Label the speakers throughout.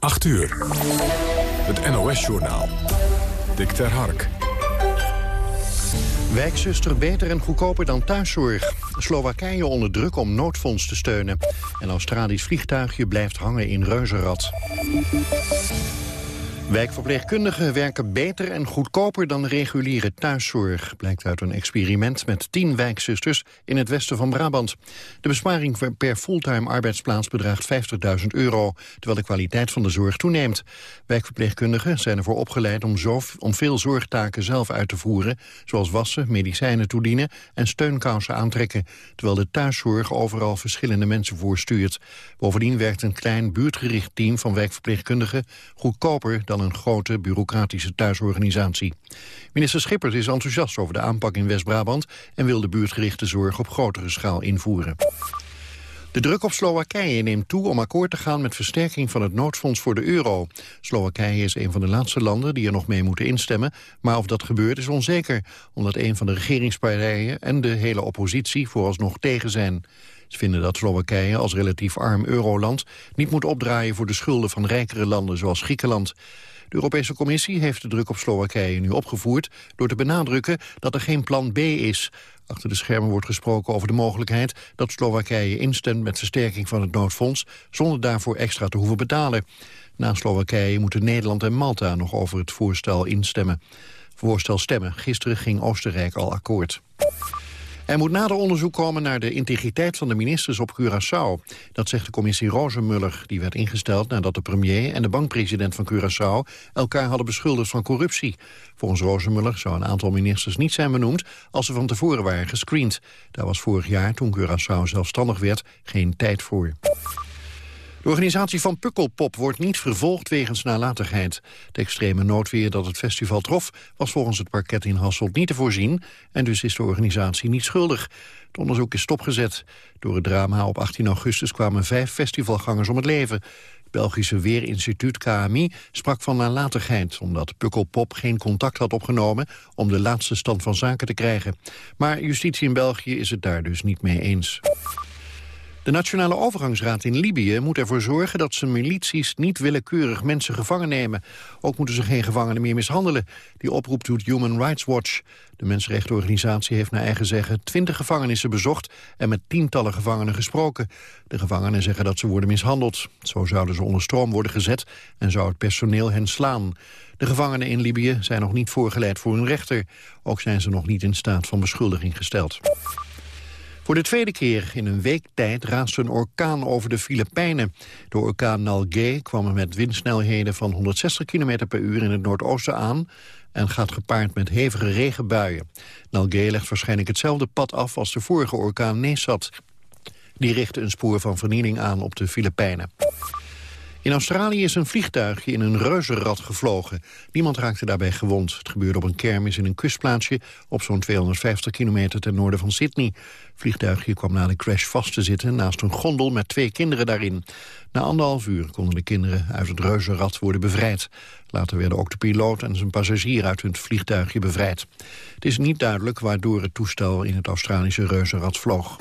Speaker 1: 8 uur. Het NOS-journaal. Dick ter Hark.
Speaker 2: Wijkzuster beter en goedkoper dan thuiszorg. Slowakije onder druk om noodfonds te steunen. En Australisch vliegtuigje blijft hangen in Reuzenrad. Wijkverpleegkundigen werken beter en goedkoper dan reguliere thuiszorg, blijkt uit een experiment met tien wijkzusters in het westen van Brabant. De besparing per fulltime arbeidsplaats bedraagt 50.000 euro, terwijl de kwaliteit van de zorg toeneemt. Wijkverpleegkundigen zijn ervoor opgeleid om, om veel zorgtaken zelf uit te voeren, zoals wassen, medicijnen toedienen en steunkousen aantrekken, terwijl de thuiszorg overal verschillende mensen voorstuurt. Bovendien werkt een klein buurtgericht team van wijkverpleegkundigen goedkoper dan een grote bureaucratische thuisorganisatie. Minister Schippers is enthousiast over de aanpak in West-Brabant... en wil de buurtgerichte zorg op grotere schaal invoeren. De druk op Slowakije neemt toe om akkoord te gaan met versterking van het noodfonds voor de euro. Slowakije is een van de laatste landen die er nog mee moeten instemmen, maar of dat gebeurt is onzeker, omdat een van de regeringspartijen en de hele oppositie vooralsnog tegen zijn. Ze vinden dat Slowakije als relatief arm euroland niet moet opdraaien voor de schulden van rijkere landen zoals Griekenland. De Europese Commissie heeft de druk op Slowakije nu opgevoerd... door te benadrukken dat er geen plan B is. Achter de schermen wordt gesproken over de mogelijkheid... dat Slowakije instemt met versterking van het noodfonds... zonder daarvoor extra te hoeven betalen. Na Slowakije moeten Nederland en Malta nog over het voorstel instemmen. Voorstel stemmen. Gisteren ging Oostenrijk al akkoord. Er moet nader onderzoek komen naar de integriteit van de ministers op Curaçao. Dat zegt de commissie Rozenmuller. Die werd ingesteld nadat de premier en de bankpresident van Curaçao... elkaar hadden beschuldigd van corruptie. Volgens Rozenmuller zou een aantal ministers niet zijn benoemd... als ze van tevoren waren gescreend. Daar was vorig jaar, toen Curaçao zelfstandig werd, geen tijd voor. De organisatie van Pukkelpop wordt niet vervolgd wegens nalatigheid. De extreme noodweer dat het festival trof was volgens het parket in Hasselt niet te voorzien... en dus is de organisatie niet schuldig. Het onderzoek is stopgezet. Door het drama op 18 augustus kwamen vijf festivalgangers om het leven. Het Belgische Weerinstituut KMI sprak van nalatigheid... omdat Pukkelpop geen contact had opgenomen om de laatste stand van zaken te krijgen. Maar justitie in België is het daar dus niet mee eens. De Nationale Overgangsraad in Libië moet ervoor zorgen dat zijn milities niet willekeurig mensen gevangen nemen. Ook moeten ze geen gevangenen meer mishandelen. Die oproep doet Human Rights Watch. De mensenrechtenorganisatie heeft naar eigen zeggen twintig gevangenissen bezocht en met tientallen gevangenen gesproken. De gevangenen zeggen dat ze worden mishandeld. Zo zouden ze onder stroom worden gezet en zou het personeel hen slaan. De gevangenen in Libië zijn nog niet voorgeleid voor hun rechter. Ook zijn ze nog niet in staat van beschuldiging gesteld. Voor de tweede keer in een week tijd raast een orkaan over de Filipijnen. De orkaan Nalgae kwam met windsnelheden van 160 km per uur in het noordoosten aan en gaat gepaard met hevige regenbuien. Nalgae legt waarschijnlijk hetzelfde pad af als de vorige orkaan Nesat. Die richtte een spoor van vernieling aan op de Filipijnen. In Australië is een vliegtuigje in een reuzenrad gevlogen. Niemand raakte daarbij gewond. Het gebeurde op een kermis in een kustplaatsje... op zo'n 250 kilometer ten noorden van Sydney. Het vliegtuigje kwam na de crash vast te zitten... naast een gondel met twee kinderen daarin. Na anderhalf uur konden de kinderen uit het reuzenrad worden bevrijd. Later werden ook de piloot en zijn passagier uit het vliegtuigje bevrijd. Het is niet duidelijk waardoor het toestel in het Australische reuzenrad vloog.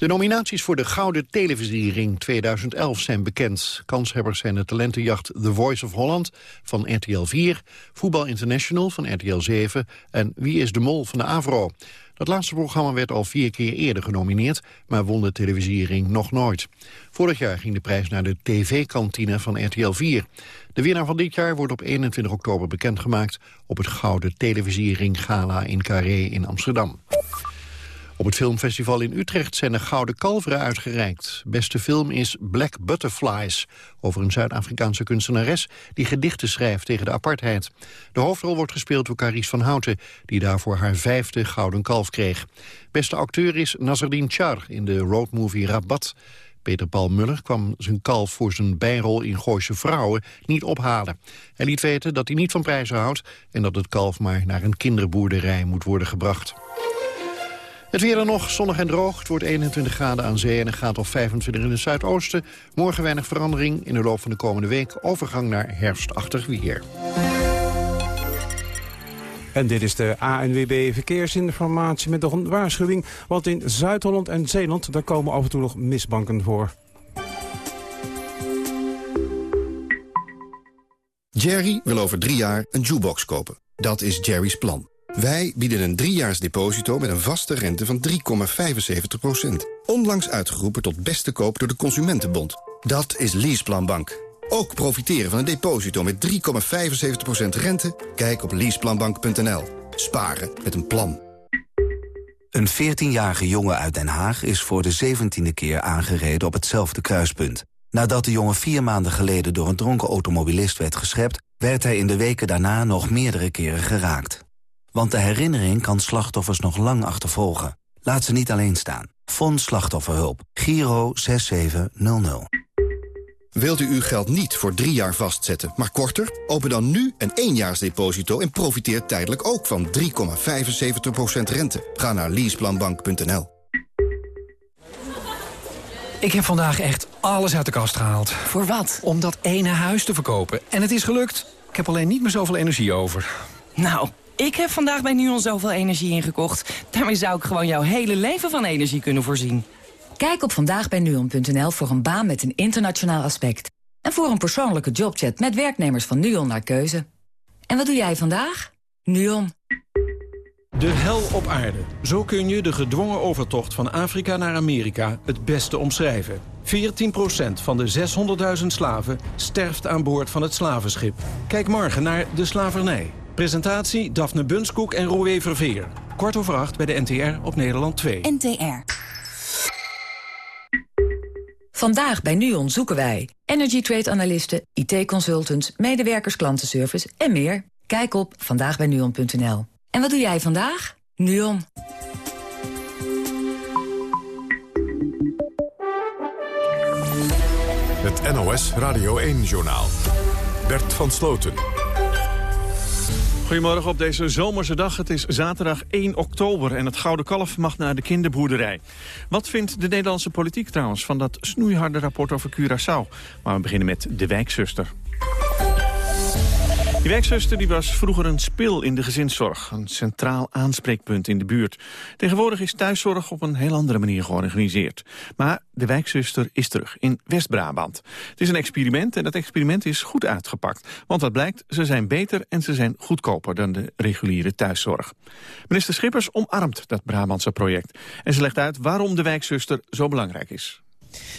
Speaker 2: De nominaties voor de Gouden Televisiering 2011 zijn bekend. Kanshebbers zijn de talentenjacht The Voice of Holland van RTL 4... Voetbal International van RTL 7 en Wie is de Mol van de AVRO. Dat laatste programma werd al vier keer eerder genomineerd... maar won de televisiering nog nooit. Vorig jaar ging de prijs naar de TV-kantine van RTL 4. De winnaar van dit jaar wordt op 21 oktober bekendgemaakt... op het Gouden Televisiering Gala in Carré in Amsterdam. Op het filmfestival in Utrecht zijn de Gouden Kalveren uitgereikt. Beste film is Black Butterflies, over een Zuid-Afrikaanse kunstenares... die gedichten schrijft tegen de apartheid. De hoofdrol wordt gespeeld door Carice van Houten... die daarvoor haar vijfde Gouden Kalf kreeg. Beste acteur is Nazardine Char in de roadmovie Rabat... Peter Paul Muller kwam zijn kalf voor zijn bijrol in Gooise Vrouwen niet ophalen. Hij liet weten dat hij niet van prijzen houdt... en dat het kalf maar naar een kinderboerderij moet worden gebracht. Het weer dan nog, zonnig en droog. Het wordt 21 graden aan zee en een graad of 25 in het zuidoosten. Morgen weinig verandering. In de loop van de komende week overgang naar herfstachtig weer.
Speaker 3: En dit is de ANWB Verkeersinformatie met nog een waarschuwing. Want in Zuid-Holland en Zeeland daar komen af en toe nog misbanken voor.
Speaker 4: Jerry wil over drie jaar een jukebox kopen. Dat is Jerry's plan. Wij bieden een driejaars deposito met een vaste rente van 3,75%. Onlangs uitgeroepen tot beste koop door de Consumentenbond. Dat is Leaseplan Bank. Ook profiteren van een deposito met 3,75% rente? Kijk op leaseplanbank.nl. Sparen met een plan.
Speaker 5: Een 14-jarige jongen uit Den Haag is voor de 17e keer aangereden op hetzelfde kruispunt. Nadat de jongen vier maanden geleden door een dronken automobilist werd geschept... werd hij in de weken daarna nog meerdere keren geraakt. Want de herinnering kan slachtoffers nog lang achtervolgen. Laat ze niet alleen staan. Fonds Slachtofferhulp. Giro 6700.
Speaker 4: Wilt u uw geld niet voor drie jaar vastzetten, maar korter? Open dan nu een éénjaarsdeposito en profiteer tijdelijk ook van 3,75% rente. Ga naar leaseplanbank.nl.
Speaker 6: Ik heb vandaag echt alles uit de kast gehaald.
Speaker 7: Voor wat?
Speaker 6: Om dat ene huis te verkopen. En het is gelukt. Ik heb alleen niet meer zoveel energie over.
Speaker 7: Nou, ik heb vandaag bij NUON zoveel energie ingekocht. Daarmee zou ik gewoon jouw hele leven van energie kunnen voorzien.
Speaker 8: Kijk op vandaagbijnuon.nl voor een baan met een internationaal aspect. En voor een persoonlijke jobchat met werknemers van NUON naar keuze. En wat doe jij vandaag? NUON.
Speaker 9: De hel op aarde. Zo kun je de gedwongen overtocht van Afrika naar Amerika het beste omschrijven. 14% van de 600.000 slaven sterft aan boord van het slavenschip. Kijk morgen naar De Slavernij. Presentatie Daphne Bunskoek en Roé Verveer. Kwart over acht bij de NTR op Nederland 2.
Speaker 8: NTR. Vandaag bij NUON zoeken wij energy trade analisten, IT-consultants, medewerkers klantenservice en meer. Kijk op vandaagbijnuon.nl. En wat doe jij vandaag? NUON.
Speaker 1: Het NOS Radio 1-journaal. Bert van Sloten.
Speaker 10: Goedemorgen op deze zomerse dag. Het is zaterdag 1 oktober en het Gouden Kalf mag naar de kinderboerderij. Wat vindt de Nederlandse politiek trouwens van dat snoeiharde rapport over Curaçao? Maar we beginnen met de wijkzuster. Die wijkzuster die was vroeger een spil in de gezinszorg. Een centraal aanspreekpunt in de buurt. Tegenwoordig is thuiszorg op een heel andere manier georganiseerd. Maar de wijkzuster is terug in West-Brabant. Het is een experiment en dat experiment is goed uitgepakt. Want wat blijkt, ze zijn beter en ze zijn goedkoper dan de reguliere thuiszorg. Minister Schippers omarmt dat Brabantse project. En ze legt uit waarom de wijkzuster zo belangrijk is.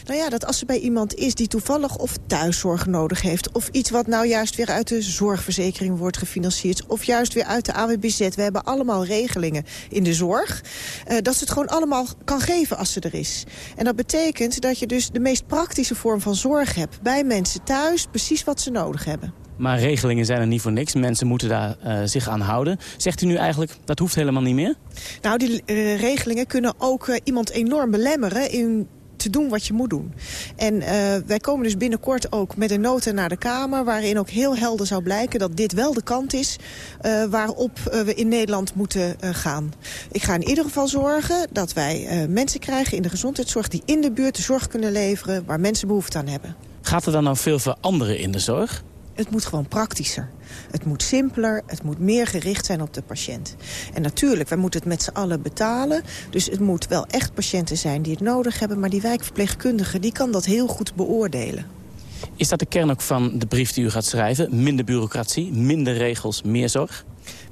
Speaker 11: Nou ja, dat als er bij iemand is die toevallig of thuiszorg nodig heeft... of iets wat nou juist weer uit de zorgverzekering wordt gefinancierd... of juist weer uit de AWBZ. We hebben allemaal regelingen in de zorg. Uh, dat ze het gewoon allemaal kan geven als ze er is. En dat betekent dat je dus de meest praktische vorm van zorg hebt... bij mensen thuis, precies wat ze nodig hebben.
Speaker 12: Maar regelingen zijn er niet voor niks. Mensen moeten daar uh, zich aan houden. Zegt u nu eigenlijk, dat hoeft helemaal niet meer?
Speaker 11: Nou, die uh, regelingen kunnen ook uh, iemand enorm belemmeren... in te doen wat je moet doen. En uh, wij komen dus binnenkort ook met een nota naar de Kamer... waarin ook heel helder zou blijken dat dit wel de kant is... Uh, waarop uh, we in Nederland moeten gaan. Ik ga in ieder geval zorgen dat wij mensen krijgen in de gezondheidszorg... die in de buurt de zorg kunnen leveren waar mensen behoefte aan hebben.
Speaker 12: Gaat er dan nou veel veranderen in de zorg?
Speaker 11: Het moet gewoon praktischer. Het moet simpeler, het moet meer gericht zijn op de patiënt. En natuurlijk, wij moeten het met z'n allen betalen. Dus het moet wel echt patiënten zijn die het nodig hebben... maar die wijkverpleegkundige die kan dat heel goed beoordelen.
Speaker 12: Is dat de kern ook van de brief die u gaat schrijven? Minder bureaucratie, minder regels, meer zorg?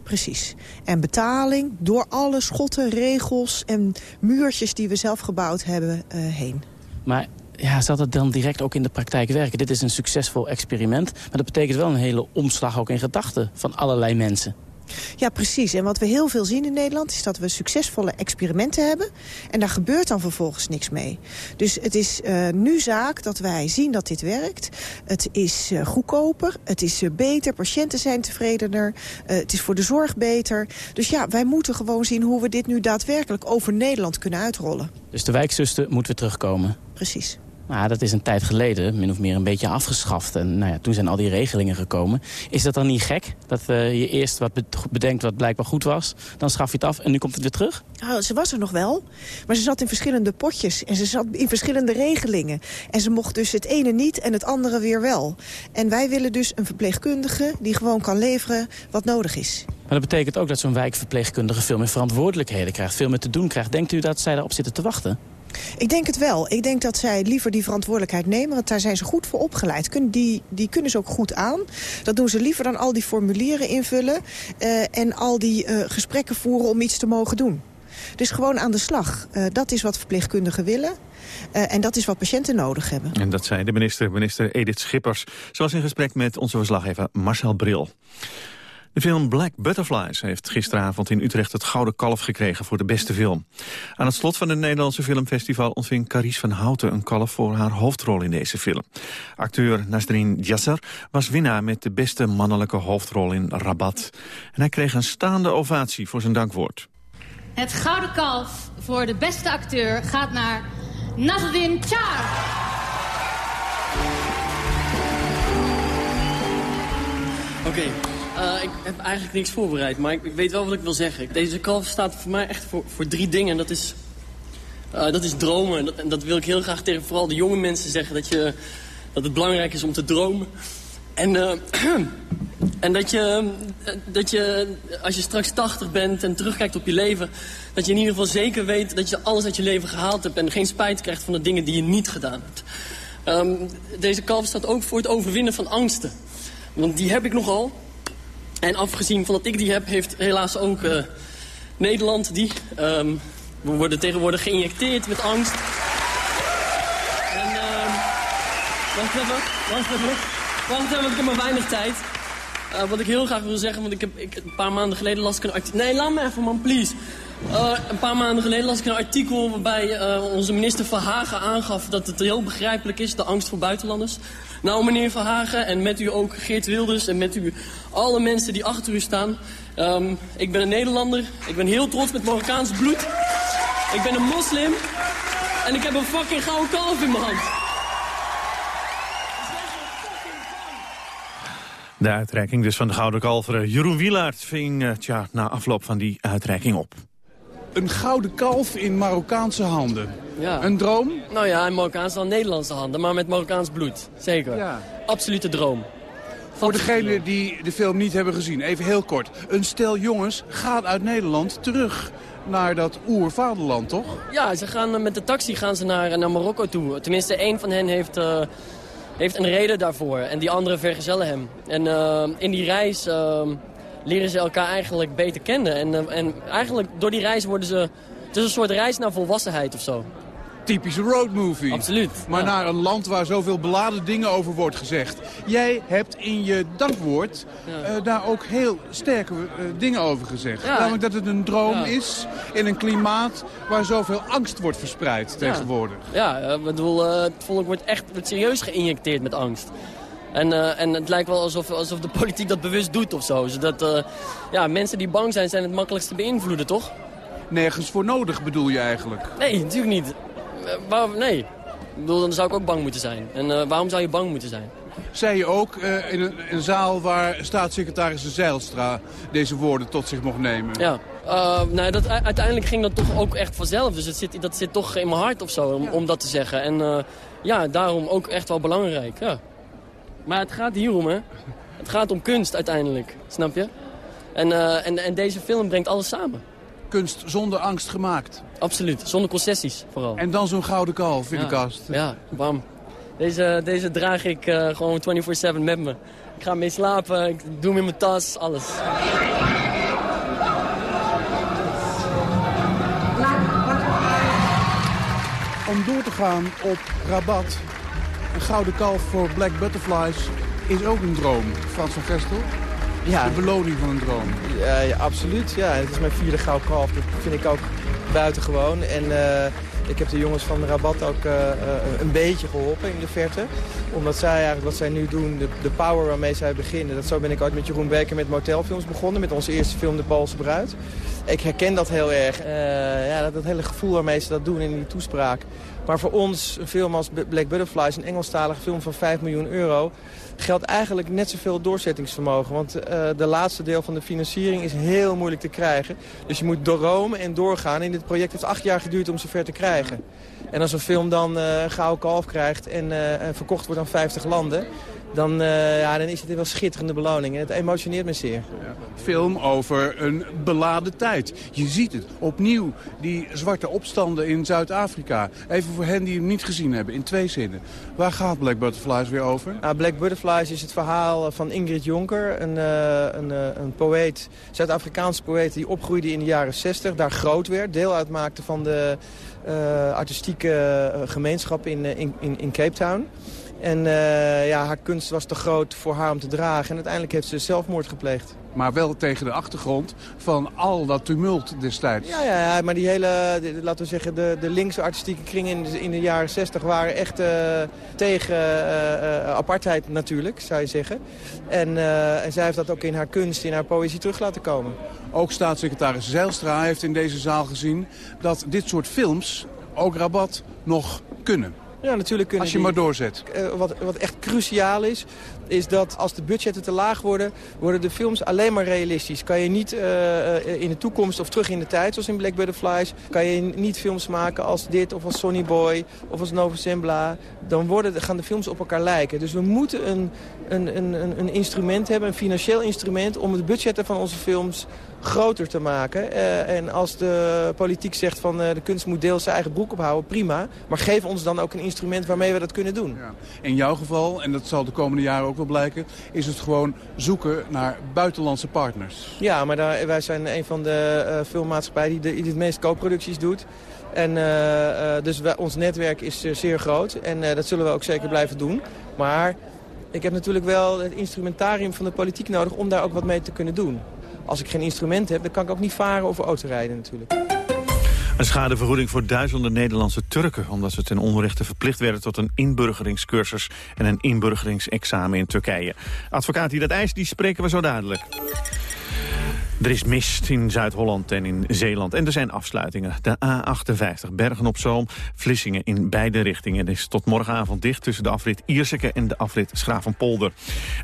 Speaker 11: Precies. En betaling door alle schotten, regels en muurtjes die we zelf gebouwd hebben uh, heen.
Speaker 12: Maar ja, zal dat dan direct ook in de praktijk werken? Dit is een succesvol experiment, maar dat betekent wel een hele omslag ook in gedachten van allerlei mensen.
Speaker 11: Ja, precies. En wat we heel veel zien in Nederland... is dat we succesvolle experimenten hebben. En daar gebeurt dan vervolgens niks mee. Dus het is uh, nu zaak dat wij zien dat dit werkt. Het is uh, goedkoper, het is uh, beter, patiënten zijn tevredener... het is voor de zorg beter. Dus ja, wij moeten gewoon zien hoe we dit nu daadwerkelijk over Nederland kunnen uitrollen.
Speaker 12: Dus de wijkzuster moet weer terugkomen?
Speaker 11: Precies.
Speaker 12: Nou, dat is een tijd geleden min of meer een beetje afgeschaft. En nou ja, toen zijn al die regelingen gekomen. Is dat dan niet gek? Dat uh, je eerst wat bedenkt wat blijkbaar goed was. Dan schaf je het af en nu komt het weer terug?
Speaker 11: Nou, ze was er nog wel. Maar ze zat in verschillende potjes. En ze zat in verschillende regelingen. En ze mocht dus het ene niet en het andere weer wel. En wij willen dus een verpleegkundige die gewoon kan leveren wat nodig is.
Speaker 12: Maar dat betekent ook dat zo'n wijkverpleegkundige veel meer verantwoordelijkheden krijgt. Veel meer te doen krijgt. Denkt u dat zij daarop zitten te wachten?
Speaker 11: Ik denk het wel. Ik denk dat zij liever die verantwoordelijkheid nemen. Want daar zijn ze goed voor opgeleid. Die, die kunnen ze ook goed aan. Dat doen ze liever dan al die formulieren invullen. Uh, en al die uh, gesprekken voeren om iets te mogen doen. Dus gewoon aan de slag. Uh, dat is wat verpleegkundigen willen. En dat is wat patiënten nodig hebben.
Speaker 10: En dat zei de minister, minister Edith Schippers. Zoals in gesprek met onze verslaggever Marcel Bril. De film Black Butterflies heeft gisteravond in Utrecht het Gouden Kalf gekregen voor de beste film. Aan het slot van het Nederlandse Filmfestival ontving Carice van Houten een kalf voor haar hoofdrol in deze film. Acteur Nasrin Jasser was winnaar met de beste mannelijke hoofdrol in Rabat. En hij kreeg een staande ovatie voor zijn dankwoord.
Speaker 13: Het Gouden Kalf voor de beste acteur gaat naar Nasrin Char.
Speaker 14: Oké, okay. Uh, ik heb eigenlijk niks voorbereid, maar ik, ik, weet wel wat ik wil zeggen. Deze kalf staat voor mij echt voor, voor drie dingen. En dat is, uh, dat is dromen. En dat, en dat, wil ik heel graag tegen vooral de jonge mensen zeggen. Dat, je, dat het belangrijk is om te dromen. En, uh, en dat, je, dat je, als je straks 80 bent en terugkijkt op je leven... dat je in ieder geval zeker weet dat je alles uit je leven gehaald hebt... en geen spijt krijgt van de dingen die je niet gedaan hebt. Um, deze kalf staat ook voor het overwinnen van angsten. Want die heb ik nogal. En afgezien van dat ik die heb, heeft helaas ook uh, Nederland die. Um, we worden tegenwoordig geïnjecteerd met angst. En, uh, wacht even, wacht even. Wacht even, ik heb maar weinig tijd. Uh, wat ik heel graag wil zeggen, want ik heb ik, een paar maanden geleden las ik een artikel... Nee, laat me even man, please. Uh, een paar maanden geleden las ik een artikel waarbij uh, onze minister Verhagen aangaf dat het heel begrijpelijk is, de angst voor buitenlanders. Nou, meneer Verhagen, en met u ook Geert Wilders en met u alle mensen die achter u staan. Um, ik ben een Nederlander, ik ben heel trots met Marokkaans bloed. Ik ben een moslim en ik heb een fucking gouden kalf in mijn hand.
Speaker 10: De uitreiking dus van de Gouden Kalveren. Jeroen Wielaert ving uh, tja, na afloop van die uitreiking op.
Speaker 15: Een gouden kalf in Marokkaanse handen. Ja. Een droom?
Speaker 14: Nou ja, in Marokkaanse dan Nederlandse handen, maar met Marokkaans bloed. Zeker. Ja. Absolute droom.
Speaker 15: Voor degenen die de film niet hebben gezien, even heel kort. Een stel jongens gaat uit Nederland terug naar dat oervaderland, toch?
Speaker 14: Ja, ze gaan, met de taxi gaan ze naar, naar Marokko toe. Tenminste, één van hen heeft, uh, heeft een reden daarvoor. En die andere vergezellen hem. En uh, in die reis... Uh, leren ze elkaar eigenlijk beter kennen. En, uh, en eigenlijk door die reis worden ze... Het is een soort reis naar volwassenheid of zo.
Speaker 15: Typische roadmovie.
Speaker 14: Absoluut.
Speaker 15: Maar naar een land waar zoveel beladen dingen over wordt gezegd. Jij hebt in je dankwoord ja. uh, daar ook heel sterke uh, dingen over gezegd. Ja. Namelijk dat het een droom is in een klimaat waar zoveel angst wordt verspreid tegenwoordig.
Speaker 14: Ja, ik bedoel, het volk wordt echt wordt serieus geïnjecteerd met angst. En, uh, en het lijkt wel alsof, alsof de politiek dat bewust doet of zo. Zodat uh, ja, mensen die bang zijn, zijn het makkelijkst te beïnvloeden, toch?
Speaker 15: Nergens voor nodig bedoel je eigenlijk?
Speaker 14: Nee, natuurlijk niet. Uh, waar, nee. Ik bedoel, dan zou ik ook bang moeten zijn. En waarom zou je bang moeten zijn?
Speaker 15: Zei je ook in een, een, zaal waar staatssecretaris Zeilstra deze woorden tot zich mocht nemen?
Speaker 14: Ja. nou, dat, uiteindelijk ging dat toch ook echt vanzelf. Dus het zit, dat zit toch in mijn hart of zo, om, ja. om dat te zeggen. En ja, daarom ook echt wel belangrijk, ja. Maar het gaat hierom, hè. Het gaat om kunst uiteindelijk, snap je? En, uh, en, en deze film brengt alles samen.
Speaker 15: Kunst zonder angst gemaakt.
Speaker 14: Absoluut, zonder concessies vooral.
Speaker 15: En dan zo'n gouden kalf in
Speaker 14: ja,
Speaker 15: de kast.
Speaker 14: Ja, bam. Deze, deze draag ik uh, gewoon 24-7 met me. Ik ga mee slapen, ik doe hem in mijn tas, alles.
Speaker 15: Om door te gaan op Rabat een gouden kalf voor Black Butterflies is ook een droom. Frans van Gestel? Ja. De beloning van een droom.
Speaker 16: Ja, ja, absoluut. Ja, het is mijn vierde gouden kalf. Dat vind ik ook buitengewoon. En uh, ik heb de jongens van Rabat ook uh, een beetje geholpen in de verte. Omdat zij eigenlijk wat zij nu doen, de, de power waarmee zij beginnen. Dat zo ben ik ooit met Jeroen Beker met motelfilms begonnen. Met onze eerste film De Balse Bruid. Ik herken dat heel erg. Uh, ja, dat, dat hele gevoel waarmee ze dat doen in die toespraak. Maar voor ons, een film als Black Butterflies, een Engelstalige film van 5 miljoen euro... geldt eigenlijk net zoveel doorzettingsvermogen. Want uh, de laatste deel van de financiering is heel moeilijk te krijgen. Dus je moet dromen en doorgaan. En dit project heeft acht jaar geduurd om zover te krijgen. En als een film dan uh, gouden kalf krijgt en uh, verkocht wordt aan 50 landen... dan, uh, ja, dan is het wel schitterende beloning. Het emotioneert me zeer.
Speaker 15: Film over een beladen tijd. Je ziet het. Opnieuw die zwarte opstanden in Zuid-Afrika. Even voor hen die hem niet gezien hebben, in twee zinnen. Waar gaat Black Butterflies weer over?
Speaker 16: Nou, Black Butterflies is het verhaal van Ingrid Jonker. Een, uh, een, uh, een poëet, Zuid-Afrikaanse poëet die opgroeide in de jaren 60. Daar groot werd. Deel uitmaakte van de artistieke gemeenschap in, in, in Cape Town. En uh, ja, haar kunst was te groot voor haar om te dragen. En uiteindelijk heeft ze zelfmoord gepleegd.
Speaker 15: Maar wel tegen de achtergrond van al dat tumult destijds.
Speaker 16: Ja, ja, ja maar die hele, laten we zeggen, de, de linkse artistieke kringen in de, in de jaren 60 waren echt uh, tegen uh, apartheid natuurlijk, zou je zeggen. En, en zij heeft dat ook in haar kunst, in haar poëzie terug laten komen.
Speaker 15: Ook staatssecretaris Zijlstra heeft in deze zaal gezien dat dit soort films, ook Rabat, nog kunnen.
Speaker 16: Ja, natuurlijk kunnen
Speaker 15: Als je maar doorzet.
Speaker 16: Uh, wat, wat echt cruciaal is, is dat als de budgetten te laag worden... worden de films alleen maar realistisch. Kan je niet uh, in de toekomst of terug in de tijd, zoals in Black Butterflies... kan je niet films maken als dit of als Sonny Boy of als Nova Sembla. Dan worden, gaan de films op elkaar lijken. Dus we moeten een, een, een, een instrument hebben, een financieel instrument... om de budgetten van onze films groter te maken. Uh, en als de politiek zegt van uh, de kunst moet deels zijn eigen broek ophouden, prima. Maar geef ons dan ook een instrument waarmee we dat kunnen doen. Ja.
Speaker 15: In jouw geval, en dat zal de komende jaren ook wel blijken... is het gewoon zoeken naar buitenlandse partners.
Speaker 16: Ja, maar daar, wij zijn een van de uh, filmmaatschappijen die, de, die het meest co-producties doet. En, dus wij, ons netwerk is zeer groot en dat zullen we ook zeker blijven doen. Maar ik heb natuurlijk wel het instrumentarium van de politiek nodig om daar ook wat mee te kunnen doen als ik geen instrument heb, dan kan ik ook niet varen of autorijden natuurlijk.
Speaker 10: Een schadevergoeding voor duizenden Nederlandse Turken... omdat ze ten onrechte verplicht werden tot een inburgeringscursus... en een inburgeringsexamen in Turkije. Advocaat die dat eist, die spreken we zo dadelijk. Er is mist in Zuid-Holland en in Zeeland. En er zijn afsluitingen. De A58 Bergen op Zoom, Vlissingen in beide richtingen. Het is tot morgenavond dicht tussen de afrit Ierseke en de afrit Schravenpolder.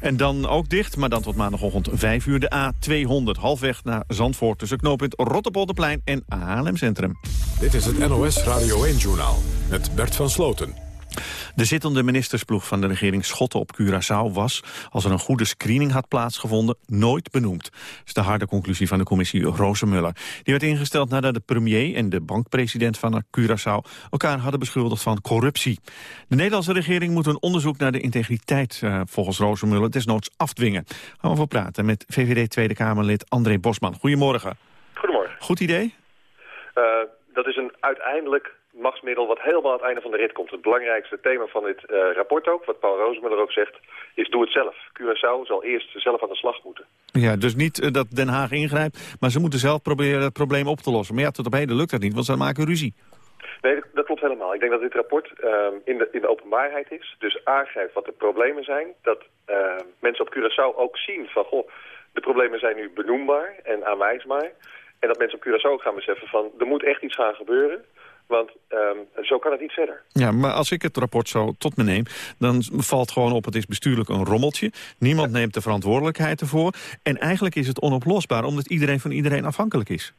Speaker 10: En dan ook dicht, maar dan tot maandagochtend 5 uur de A200. Halfweg naar Zandvoort tussen knooppunt Rotterpolderplein en Haarlem Centrum.
Speaker 1: Dit is het NOS Radio 1-journaal met Bert van Sloten.
Speaker 10: De zittende ministersploeg van de regering Schotten op Curaçao was, als er een goede screening had plaatsgevonden, nooit benoemd. Dat is de harde conclusie van de commissie Rozenmuller. Die werd ingesteld nadat de premier en de bankpresident van Curaçao elkaar hadden beschuldigd van corruptie. De Nederlandse regering moet een onderzoek naar de integriteit uh, volgens Rozenmuller desnoods afdwingen. Gaan we voor praten met VVD Tweede Kamerlid André Bosman. Goedemorgen.
Speaker 17: Goedemorgen.
Speaker 10: Goed idee?
Speaker 17: Uh, dat is een uiteindelijk machtsmiddel wat helemaal aan het einde van de rit komt. Het belangrijkste thema van dit uh, rapport ook, wat Paul Rozemuller ook zegt, is doe het zelf. Curaçao zal eerst zelf aan de slag moeten.
Speaker 10: Ja, dus niet uh, dat Den Haag ingrijpt, maar ze moeten zelf proberen het probleem op te lossen. Maar ja, tot op heden lukt dat niet, want ze maken ruzie.
Speaker 17: Nee, dat klopt helemaal. Ik denk dat dit rapport uh, in, de, in de openbaarheid is. Dus aangeeft wat de problemen zijn. Dat mensen op Curaçao ook zien van, goh, de problemen zijn nu benoembaar en aanwijsbaar. En dat mensen op Curaçao gaan beseffen van, er moet echt iets gaan gebeuren. Want um, zo kan het niet verder.
Speaker 10: Ja, maar als ik het rapport zo tot me neem... dan valt gewoon op, het is bestuurlijk een rommeltje. Niemand neemt de verantwoordelijkheid ervoor. En eigenlijk is het onoplosbaar, omdat iedereen van iedereen afhankelijk is.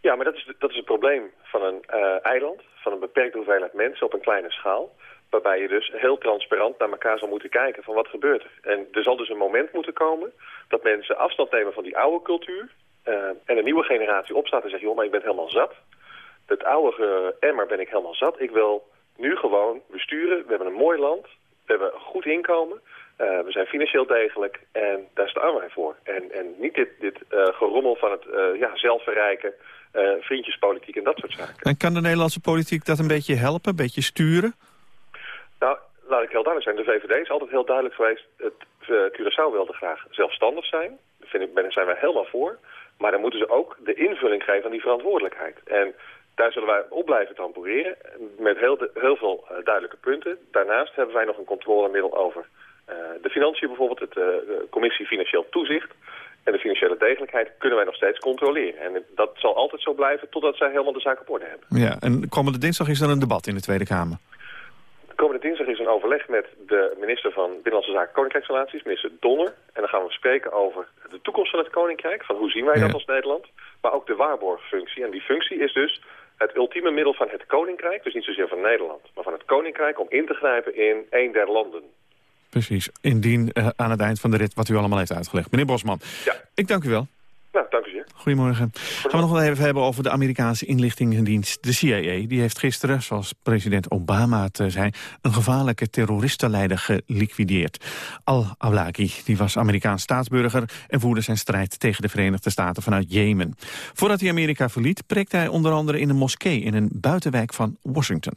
Speaker 17: Ja, maar dat is, dat is het probleem van een uh, eiland... van een beperkte hoeveelheid mensen op een kleine schaal... waarbij je dus heel transparant naar elkaar zal moeten kijken van wat gebeurt er. En er zal dus een moment moeten komen dat mensen afstand nemen van die oude cultuur... Uh, en een nieuwe generatie opstaat en zegt, joh, maar ik ben helemaal zat het oude emmer ben ik helemaal zat. Ik wil nu gewoon besturen. We hebben een mooi land. We hebben een goed inkomen. Uh, we zijn financieel degelijk en daar staan wij voor. En, en niet dit, dit uh, gerommel van het uh, ja, zelfverrijken, vriendjespolitiek en dat soort zaken.
Speaker 10: En kan de Nederlandse politiek dat een beetje helpen, een beetje sturen?
Speaker 17: Nou, laat ik heel duidelijk zijn. De VVD is altijd heel duidelijk geweest. Het Curaçao wilde graag zelfstandig zijn. Daar vind ik, zijn wij helemaal voor. Maar dan moeten ze ook de invulling geven aan die verantwoordelijkheid. En daar zullen wij op blijven temporeren met heel, de, heel veel uh, duidelijke punten. Daarnaast hebben wij nog een controlemiddel over uh, de financiën bijvoorbeeld, het, uh, de commissie Financieel Toezicht. En de financiële degelijkheid kunnen wij nog steeds controleren. En dat zal altijd zo blijven totdat zij helemaal de zaak op orde hebben.
Speaker 10: Ja, en komende dinsdag is er een debat in de Tweede Kamer.
Speaker 17: Komende dinsdag is een overleg met de minister van Binnenlandse Zaken Koninkrijksrelaties, minister Donner. En dan gaan we spreken over de toekomst van het Koninkrijk, van hoe zien wij dat als Nederland. Maar ook de waarborgfunctie. En die functie is dus het ultieme middel van het koninkrijk, dus niet zozeer van Nederland, maar van het koninkrijk om in te grijpen in een der landen.
Speaker 10: Precies, indien uh, aan het eind van de rit wat u allemaal heeft uitgelegd. Meneer Bosman,
Speaker 17: ja.
Speaker 10: ik dank u wel.
Speaker 17: Nou, dank u zeer.
Speaker 10: Goedemorgen. Gaan we nog wel even hebben over de Amerikaanse inlichtingendienst, de CIA. Die heeft gisteren, zoals president Obama het uh, zei... een gevaarlijke terroristenleider geliquideerd. Al-Awlaki, die was Amerikaans staatsburger... en voerde zijn strijd tegen de Verenigde Staten vanuit Jemen. Voordat hij Amerika verliet, preekte hij onder andere in een moskee... in een buitenwijk van Washington.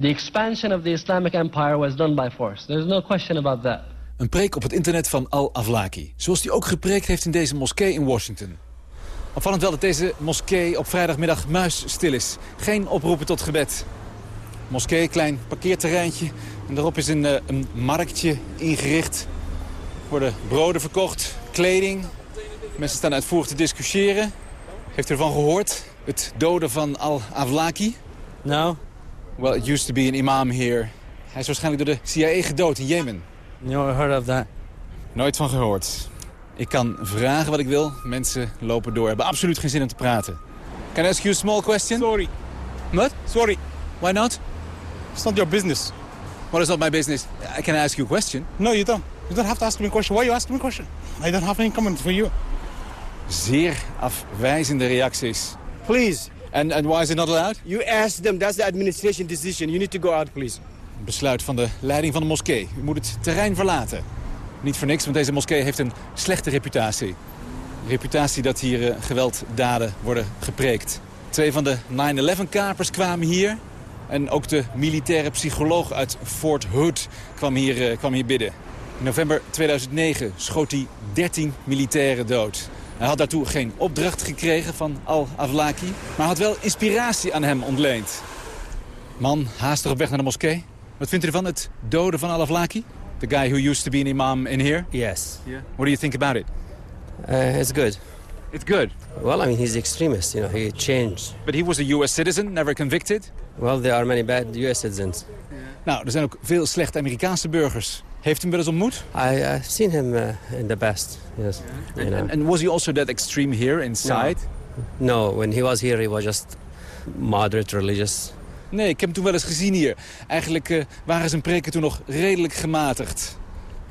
Speaker 18: The expansion of the Islamic Empire was done by force. There's no question about that.
Speaker 19: Een preek op het internet van Al-Awlaki. Zoals hij ook gepreekt heeft in deze moskee in Washington. Opvallend wel dat deze moskee op vrijdagmiddag muisstil is. Geen oproepen tot gebed. Moskee, klein parkeerterreintje. En daarop is een, uh, een marktje ingericht. Er worden broden verkocht, kleding. Mensen staan uitvoerig te discussiëren. Heeft u ervan gehoord? Het doden van Al-Awlaki?
Speaker 18: No.
Speaker 19: Well, it used to be an imam here. Hij is waarschijnlijk door de CIA gedood in Jemen.
Speaker 18: No, heard of that.
Speaker 19: Nooit van gehoord. Ik kan vragen wat ik wil. Mensen lopen door. Hebben absoluut geen zin om te praten. Can I ask you a small question?
Speaker 20: Sorry.
Speaker 19: What?
Speaker 20: Sorry.
Speaker 19: Why not?
Speaker 20: It's not your business.
Speaker 19: What is not my business? Can I ask you a question?
Speaker 20: No, you don't. You don't have to ask me a question. Why you asking me a question? I don't have any comment for you.
Speaker 19: Zeer afwijzende reacties.
Speaker 20: Please.
Speaker 19: And, and why is it not allowed?
Speaker 20: You ask them. That's the administration decision. You need to go out, please.
Speaker 19: Besluit van de leiding van de moskee. U moet het terrein verlaten. Niet voor niks, want deze moskee heeft een slechte reputatie. Reputatie dat hier uh, gewelddaden worden gepreekt. Twee van de 9-11-kapers kwamen hier. En ook de militaire psycholoog uit Fort Hood kwam hier, uh, kwam hier bidden. In november 2009 schoot hij 13 militairen dood. Hij had daartoe geen opdracht gekregen van Al-Awlaki... maar had wel inspiratie aan hem ontleend. Man, haastig op weg naar de moskee. Wat vindt u ervan, het doden van Al-Awlaki? The guy who used to be an imam in here?
Speaker 18: Yes.
Speaker 19: Yeah. What do you think about it?
Speaker 18: Uh, it's good.
Speaker 19: It's good?
Speaker 18: Well, I mean, he's extremist, you know, he changed.
Speaker 19: But he was a U.S. citizen, never convicted?
Speaker 18: Well, there are many bad U.S. citizens.
Speaker 19: Yeah. Nou, er zijn ook veel slechte Amerikaanse burgers. Heeft u hem wel eens ontmoet?
Speaker 18: I, I've seen him uh, in the past, yes.
Speaker 19: Yeah. And, and, was he also that extreme here inside?
Speaker 18: No. no, when he was here, he was just moderate religious.
Speaker 19: Nee, ik heb hem toen wel eens gezien hier. Eigenlijk uh, waren zijn preken toen nog redelijk gematigd.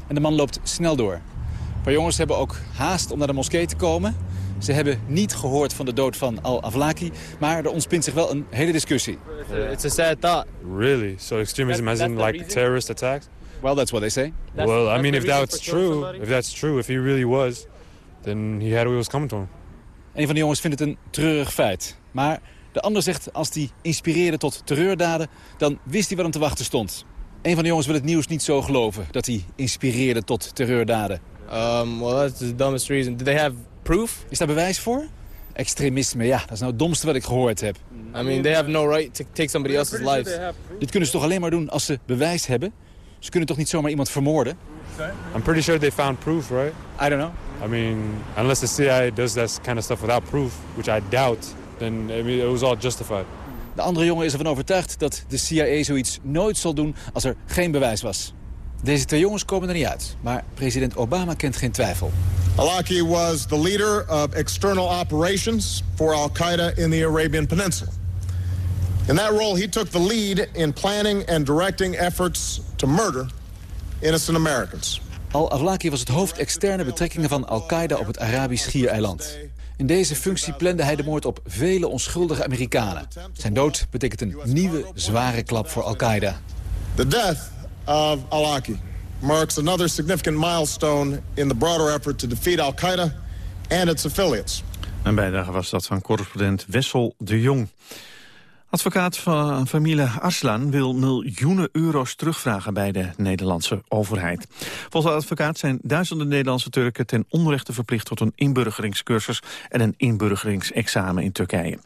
Speaker 19: En de man loopt snel door. Een paar jongens hebben ook haast om naar de moskee te komen. Ze hebben niet gehoord van de dood van Al-Awlaki, maar er ontspint zich wel een hele discussie.
Speaker 21: Uh, it's a sad thought. Really? So extremism as in like terrorist attacks?
Speaker 19: Well, that's what they say.
Speaker 21: That's, well, I mean, if that's true, if that's true, if he really was, then he had what was coming to him.
Speaker 19: Een van de jongens vindt het een treurig feit. Maar de ander zegt, als hij inspireerde tot terreurdaden... dan wist hij wat hem te wachten stond. Een van de jongens wil het nieuws niet zo geloven... dat hij inspireerde tot terreurdaden.
Speaker 16: Um, well, that's the dumbest reason. Do they have proof?
Speaker 19: Is daar bewijs voor? Extremisme, ja, dat is nou het domste wat ik gehoord heb.
Speaker 16: I mean, they have no right to take somebody else's life.
Speaker 19: Dit kunnen ze toch alleen maar doen als ze bewijs hebben? Ze kunnen toch niet zomaar iemand vermoorden?
Speaker 21: I'm pretty sure they found proof, right?
Speaker 19: I don't know.
Speaker 21: I mean, unless the CIA does that kind of stuff without proof, which I doubt... then it was all justified.
Speaker 19: De andere jongen is ervan overtuigd dat de CIA zoiets nooit zal doen als er geen bewijs was. Deze twee jongens komen er niet uit, maar president Obama kent geen twijfel.
Speaker 22: Alaki was the leader of external operations for Al-Qaeda in the Arabian Peninsula. In that role, he took the lead in planning and directing efforts to murder innocent Americans.
Speaker 19: Al-Awlaki was het hoofd externe betrekkingen van Al-Qaeda op het Arabisch Schiereiland. In deze functie plande hij de moord op vele onschuldige Amerikanen. Zijn dood betekent een nieuwe zware klap voor Al-Qaeda.
Speaker 22: The death of Al-Awlaki marks another significant milestone in the broader effort to defeat Al-Qaeda and its affiliates.
Speaker 10: Een bijdrage was dat van correspondent Wessel de Jong. Advocaat van familie Arslan wil miljoenen euro's terugvragen bij de Nederlandse overheid. Volgens de advocaat zijn duizenden Nederlandse Turken ten onrechte verplicht tot een inburgeringscursus en een inburgeringsexamen in Turkije.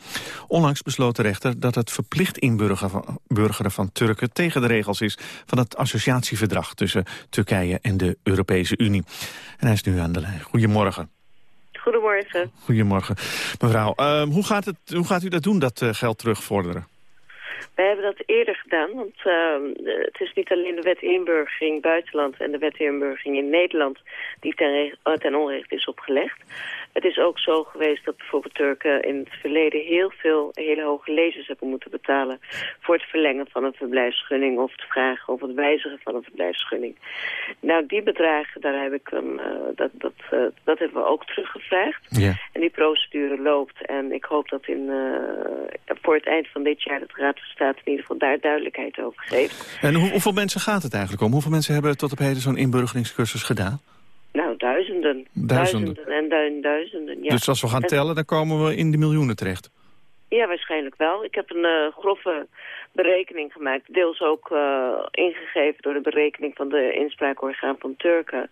Speaker 10: Onlangs besloot de rechter dat het verplicht inburgeren van Turken tegen de regels is van het associatieverdrag tussen Turkije en de Europese Unie. En hij is nu aan de lijn. Goedemorgen.
Speaker 23: Goedemorgen.
Speaker 10: Goedemorgen. Mevrouw, uh, hoe, gaat het, hoe gaat u dat doen, dat uh, geld terugvorderen?
Speaker 24: Wij hebben dat eerder gedaan, want uh, het is niet alleen de wet inburgering buitenland en de wet inburgering in Nederland die ten, ten onrecht is opgelegd. Het is ook zo geweest dat bijvoorbeeld Turken in het verleden heel veel hele hoge lezers hebben moeten betalen voor het verlengen van een verblijfsgunning of het vragen of het wijzigen van een verblijfsgunning. Nou, die bedragen, daar heb ik, um, uh, dat, dat, uh, dat hebben we ook teruggevraagd.
Speaker 10: Ja.
Speaker 24: En die procedure loopt en ik hoop dat in, uh, voor het eind van dit jaar dat de Raad van State in ieder geval daar duidelijkheid over geeft.
Speaker 10: En hoe, hoeveel mensen gaat het eigenlijk om? Hoeveel mensen hebben tot op heden zo'n inburgeringscursus gedaan?
Speaker 24: Nou, duizenden.
Speaker 10: Duizenden.
Speaker 24: en duizenden, duizenden, ja.
Speaker 10: Dus als we gaan
Speaker 24: En-
Speaker 10: tellen, dan komen we in de miljoenen terecht.
Speaker 24: Ja, waarschijnlijk wel. Ik heb een eh, grove berekening gemaakt. Deels ook eh, ingegeven door de berekening van de inspraakorgaan van Turken.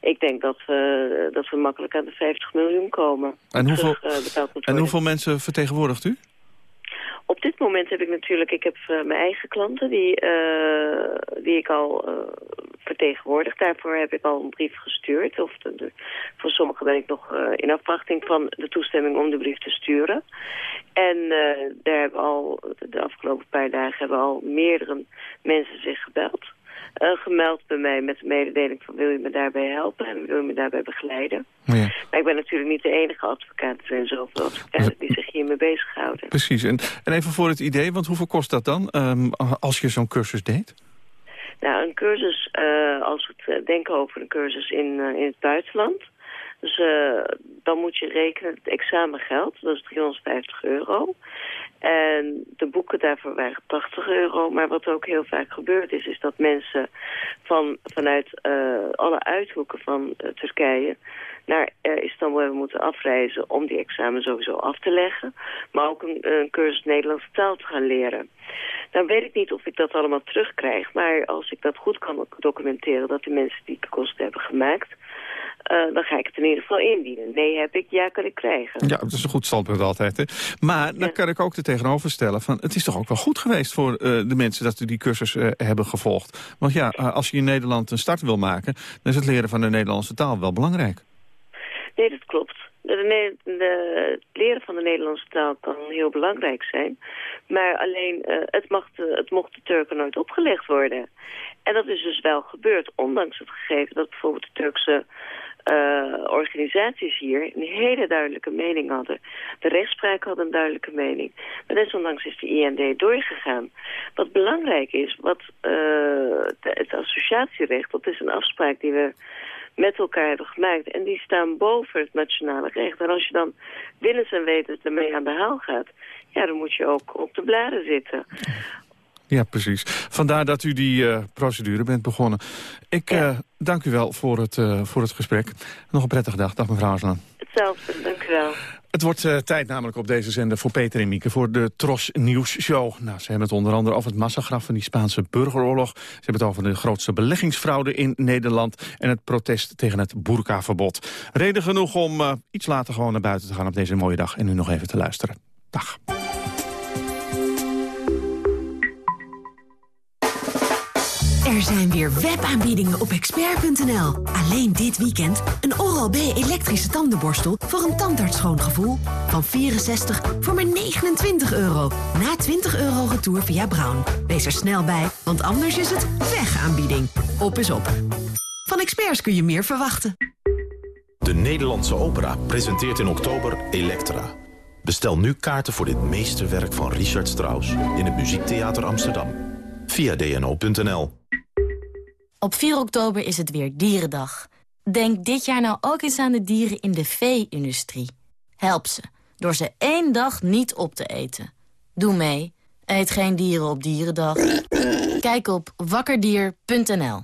Speaker 24: Ik denk dat we, dat we makkelijk aan de 50 miljoen komen.
Speaker 10: En hoeveel,
Speaker 24: Terug, eh,
Speaker 10: en hoeveel mensen vertegenwoordigt u?
Speaker 24: Op dit moment heb ik natuurlijk, ik heb eh, mijn eigen klanten die, eh, die ik al eh, vertegenwoordig. Daarvoor heb ik al een brief gestuurd. Of voor sommigen ben ik nog in afwachting van de toestemming om de brief te sturen. En daar hebben al, de afgelopen paar dagen hebben al meerdere mensen zich gebeld. Eh, gemeld bij mij met de mededeling van wil je me daarbij helpen en wil je me daarbij begeleiden.
Speaker 10: Ja.
Speaker 24: Maar ik ben natuurlijk niet de enige advocaat. Er zijn zoveel advocaten die zich hiermee bezighouden.
Speaker 10: Precies. En, en even voor het idee, want hoeveel kost dat dan ehm, als je zo'n cursus deed?
Speaker 24: Nou, een cursus, eh, als we het eh, denken over een cursus in, in het buitenland... Dus eh, dan moet je rekenen, het examengeld, dat is 350 euro. En de boeken daarvoor waren 80 euro. Maar wat ook heel vaak gebeurd is, is dat mensen van, vanuit eh, alle uithoeken van eh, Turkije naar Istanbul hebben moeten afreizen om die examen sowieso af te leggen. Maar ook een, een cursus Nederlandse taal te gaan leren. Dan weet ik niet of ik dat allemaal terugkrijg. Maar als ik dat goed kan documenteren dat de mensen die kosten hebben gemaakt... eh, dan ga ik het in ieder geval indienen. Nee heb ik, ja kan ik krijgen.
Speaker 10: Ja, dat is een goed standpunt altijd. Hè? Maar dan kan ik ook er tegenover stellen van... het is toch ook wel goed geweest voor eh, de mensen dat u die cursus eh, hebben gevolgd. Want ja, als je in Nederland een start wil maken... dan is het leren van de Nederlandse taal wel belangrijk.
Speaker 24: Nee, dat klopt. De, de, de- het leren van de Nederlandse taal kan heel belangrijk zijn. Maar alleen, het, mag de, het mocht de Turken nooit opgelegd worden. En dat is dus wel gebeurd, ondanks het gegeven dat bijvoorbeeld de Turkse eh, organisaties hier een hele duidelijke mening hadden. De rechtspraak had een duidelijke mening. Maar desondanks is de IND doorgegaan. Wat belangrijk is, wat eh, het associatierecht, dat is een afspraak die we met elkaar hebben gemaakt. En die staan boven het nationale recht. En als je dan willens en wetens ermee aan de haal gaat... ja, dan moet je ook op de bladen zitten.
Speaker 10: Ja, precies. Vandaar dat u die eh, procedure bent begonnen. Ik eh, dank u wel voor het, eh, voor het gesprek. Nog een prettige dag. Dag mevrouw Aslan.
Speaker 24: Hetzelfde, dank u wel.
Speaker 10: Het wordt tijd namelijk op deze zender voor Peter en Mieke... voor de Tros Nieuws Show. Nou, ze hebben het onder andere over het massagraf van die Spaanse burgeroorlog. Ze hebben het over de grootste beleggingsfraude in Nederland... en het protest tegen het boerkaverbod. Reden genoeg om iets later gewoon naar buiten te gaan op deze mooie dag... en nu nog even te luisteren. Dag.
Speaker 25: Er zijn weer webaanbiedingen op expert.nl. Alleen dit weekend een Oral-B elektrische tandenborstel voor een tandarts schoon gevoel. Van 64 voor maar 29 euro. Na 20 euro retour via Brown. Wees er snel bij, want anders is het wegaanbieding. Op is op. Van experts kun je meer verwachten.
Speaker 23: De Nederlandse Opera presenteert in oktober Elektra. Bestel nu kaarten voor dit meesterwerk van Richard Strauss... in het Muziektheater Amsterdam. Via dno.nl.
Speaker 26: Op 4 oktober is het weer Dierendag. Denk dit jaar nou ook eens aan de dieren in de vee-industrie. Help ze, door ze één dag niet op te eten. Doe mee. Eet geen dieren op Dierendag. Kijk op wakkerdier.nl.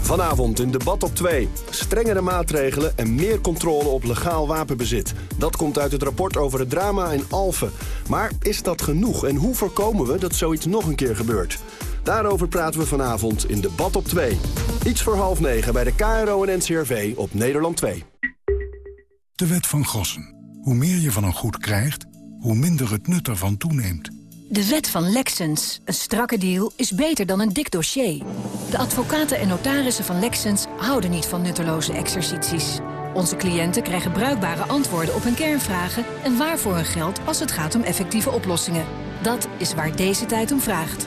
Speaker 27: Vanavond in debat op 2. Strengere maatregelen en meer controle op legaal wapenbezit. Dat komt uit het rapport over het drama in Alphen. Maar is dat genoeg en hoe voorkomen we dat zoiets nog een keer gebeurt? Daarover praten we vanavond in debat op 2. Iets voor half negen bij de KRO en NCRV op Nederland 2.
Speaker 28: De wet van Gossen. Hoe meer je van een goed krijgt, hoe minder het nut ervan toeneemt.
Speaker 29: De wet van Lexens. Een strakke deal is beter dan een dik dossier. De advocaten en notarissen van Lexens houden niet van nutteloze exercities. Onze cliënten krijgen bruikbare antwoorden op hun kernvragen... en waarvoor hun geld als het gaat om effectieve oplossingen.
Speaker 30: Dat is waar deze tijd om vraagt.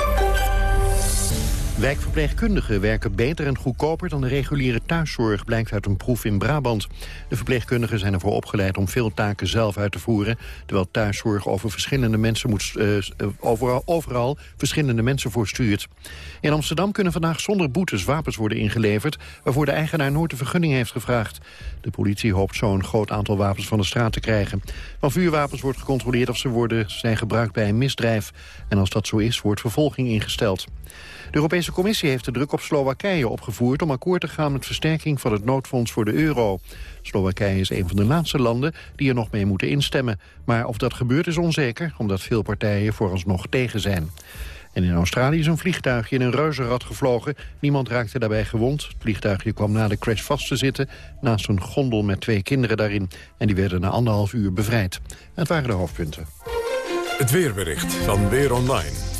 Speaker 2: Wijkverpleegkundigen werken beter en goedkoper dan de reguliere thuiszorg, blijkt uit een proef in Brabant. De verpleegkundigen zijn ervoor opgeleid om veel taken zelf uit te voeren, terwijl thuiszorg over verschillende mensen moet, uh, overal, overal verschillende mensen voorstuurt. In Amsterdam kunnen vandaag zonder boetes wapens worden ingeleverd, waarvoor de eigenaar nooit een vergunning heeft gevraagd. De politie hoopt zo een groot aantal wapens van de straat te krijgen. Van vuurwapens wordt gecontroleerd of ze worden, zijn gebruikt bij een misdrijf. En als dat zo is, wordt vervolging ingesteld. De Europese Commissie heeft de druk op Slowakije opgevoerd... om akkoord te gaan met versterking van het noodfonds voor de euro. Slowakije is een van de laatste landen die er nog mee moeten instemmen. Maar of dat gebeurt is onzeker, omdat veel partijen vooralsnog tegen zijn. En in Australië is een vliegtuigje in een reuzenrad gevlogen. Niemand raakte daarbij gewond. Het vliegtuigje kwam na de crash vast te zitten... naast een gondel met twee kinderen daarin. En die werden na anderhalf uur bevrijd. Het waren de hoofdpunten.
Speaker 1: Het weerbericht van Weer Online.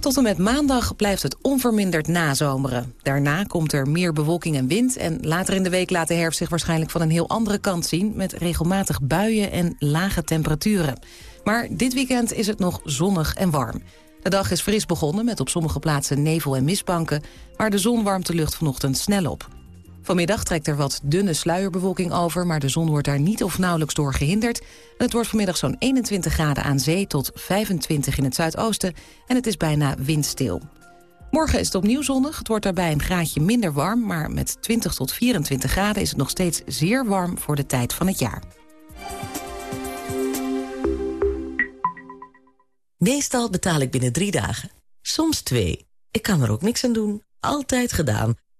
Speaker 31: Tot en met maandag blijft het onverminderd nazomeren. Daarna komt er meer bewolking en wind... en later in de week laat de herfst zich waarschijnlijk van een heel andere kant zien... met regelmatig buien en lage temperaturen. Maar dit weekend is het nog zonnig en warm. De dag is fris begonnen met op sommige plaatsen nevel en mistbanken... maar de zon warmt de lucht vanochtend snel op. Vanmiddag trekt er wat dunne sluierbewolking over... maar de zon wordt daar niet of nauwelijks door gehinderd. En het wordt vanmiddag zo'n 21 graden aan zee tot 25 in het zuidoosten... en het is bijna windstil. Morgen is het opnieuw zonnig. Het wordt daarbij een graadje minder warm... maar met 20 tot 24 graden is het nog steeds zeer warm voor de tijd van het jaar.
Speaker 25: Meestal betaal ik binnen drie dagen. Soms twee. Ik kan er ook niks aan doen. Altijd gedaan.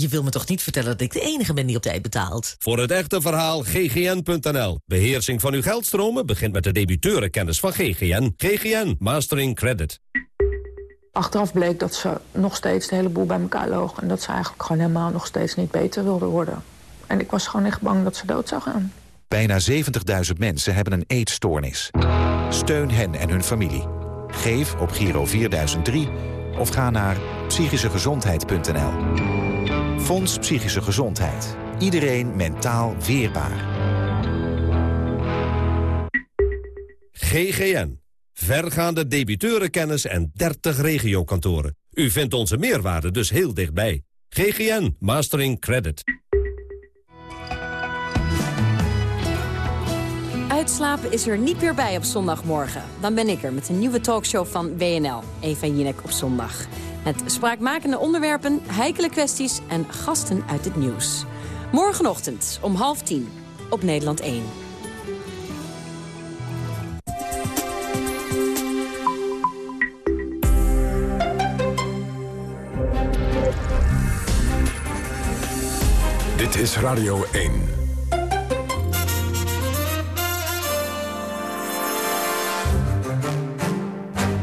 Speaker 25: Je wil me toch niet vertellen dat ik de enige ben die op tijd betaalt?
Speaker 32: Voor het echte verhaal ggn.nl. Beheersing van uw geldstromen begint met de debiteurenkennis van GGN. GGN Mastering Credit.
Speaker 21: Achteraf bleek dat ze nog steeds de hele boel bij elkaar loog... en dat ze eigenlijk gewoon helemaal nog steeds niet beter wilde worden. En ik was gewoon echt bang dat ze dood zou gaan.
Speaker 33: Bijna 70.000 mensen hebben een eetstoornis. Steun hen en hun familie. Geef op Giro 4003 of ga naar psychischegezondheid.nl. Fonds Psychische Gezondheid. Iedereen mentaal weerbaar.
Speaker 32: GGN. Vergaande debiteurenkennis en 30 regiokantoren. U vindt onze meerwaarde dus heel dichtbij. GGN Mastering Credit.
Speaker 34: Uitslapen is er niet meer bij op zondagmorgen. Dan ben ik er met een nieuwe talkshow van WNL. Eva Jinek op zondag. Met spraakmakende onderwerpen, heikele kwesties en gasten uit het nieuws. Morgenochtend om half tien op Nederland 1.
Speaker 1: Dit is Radio 1.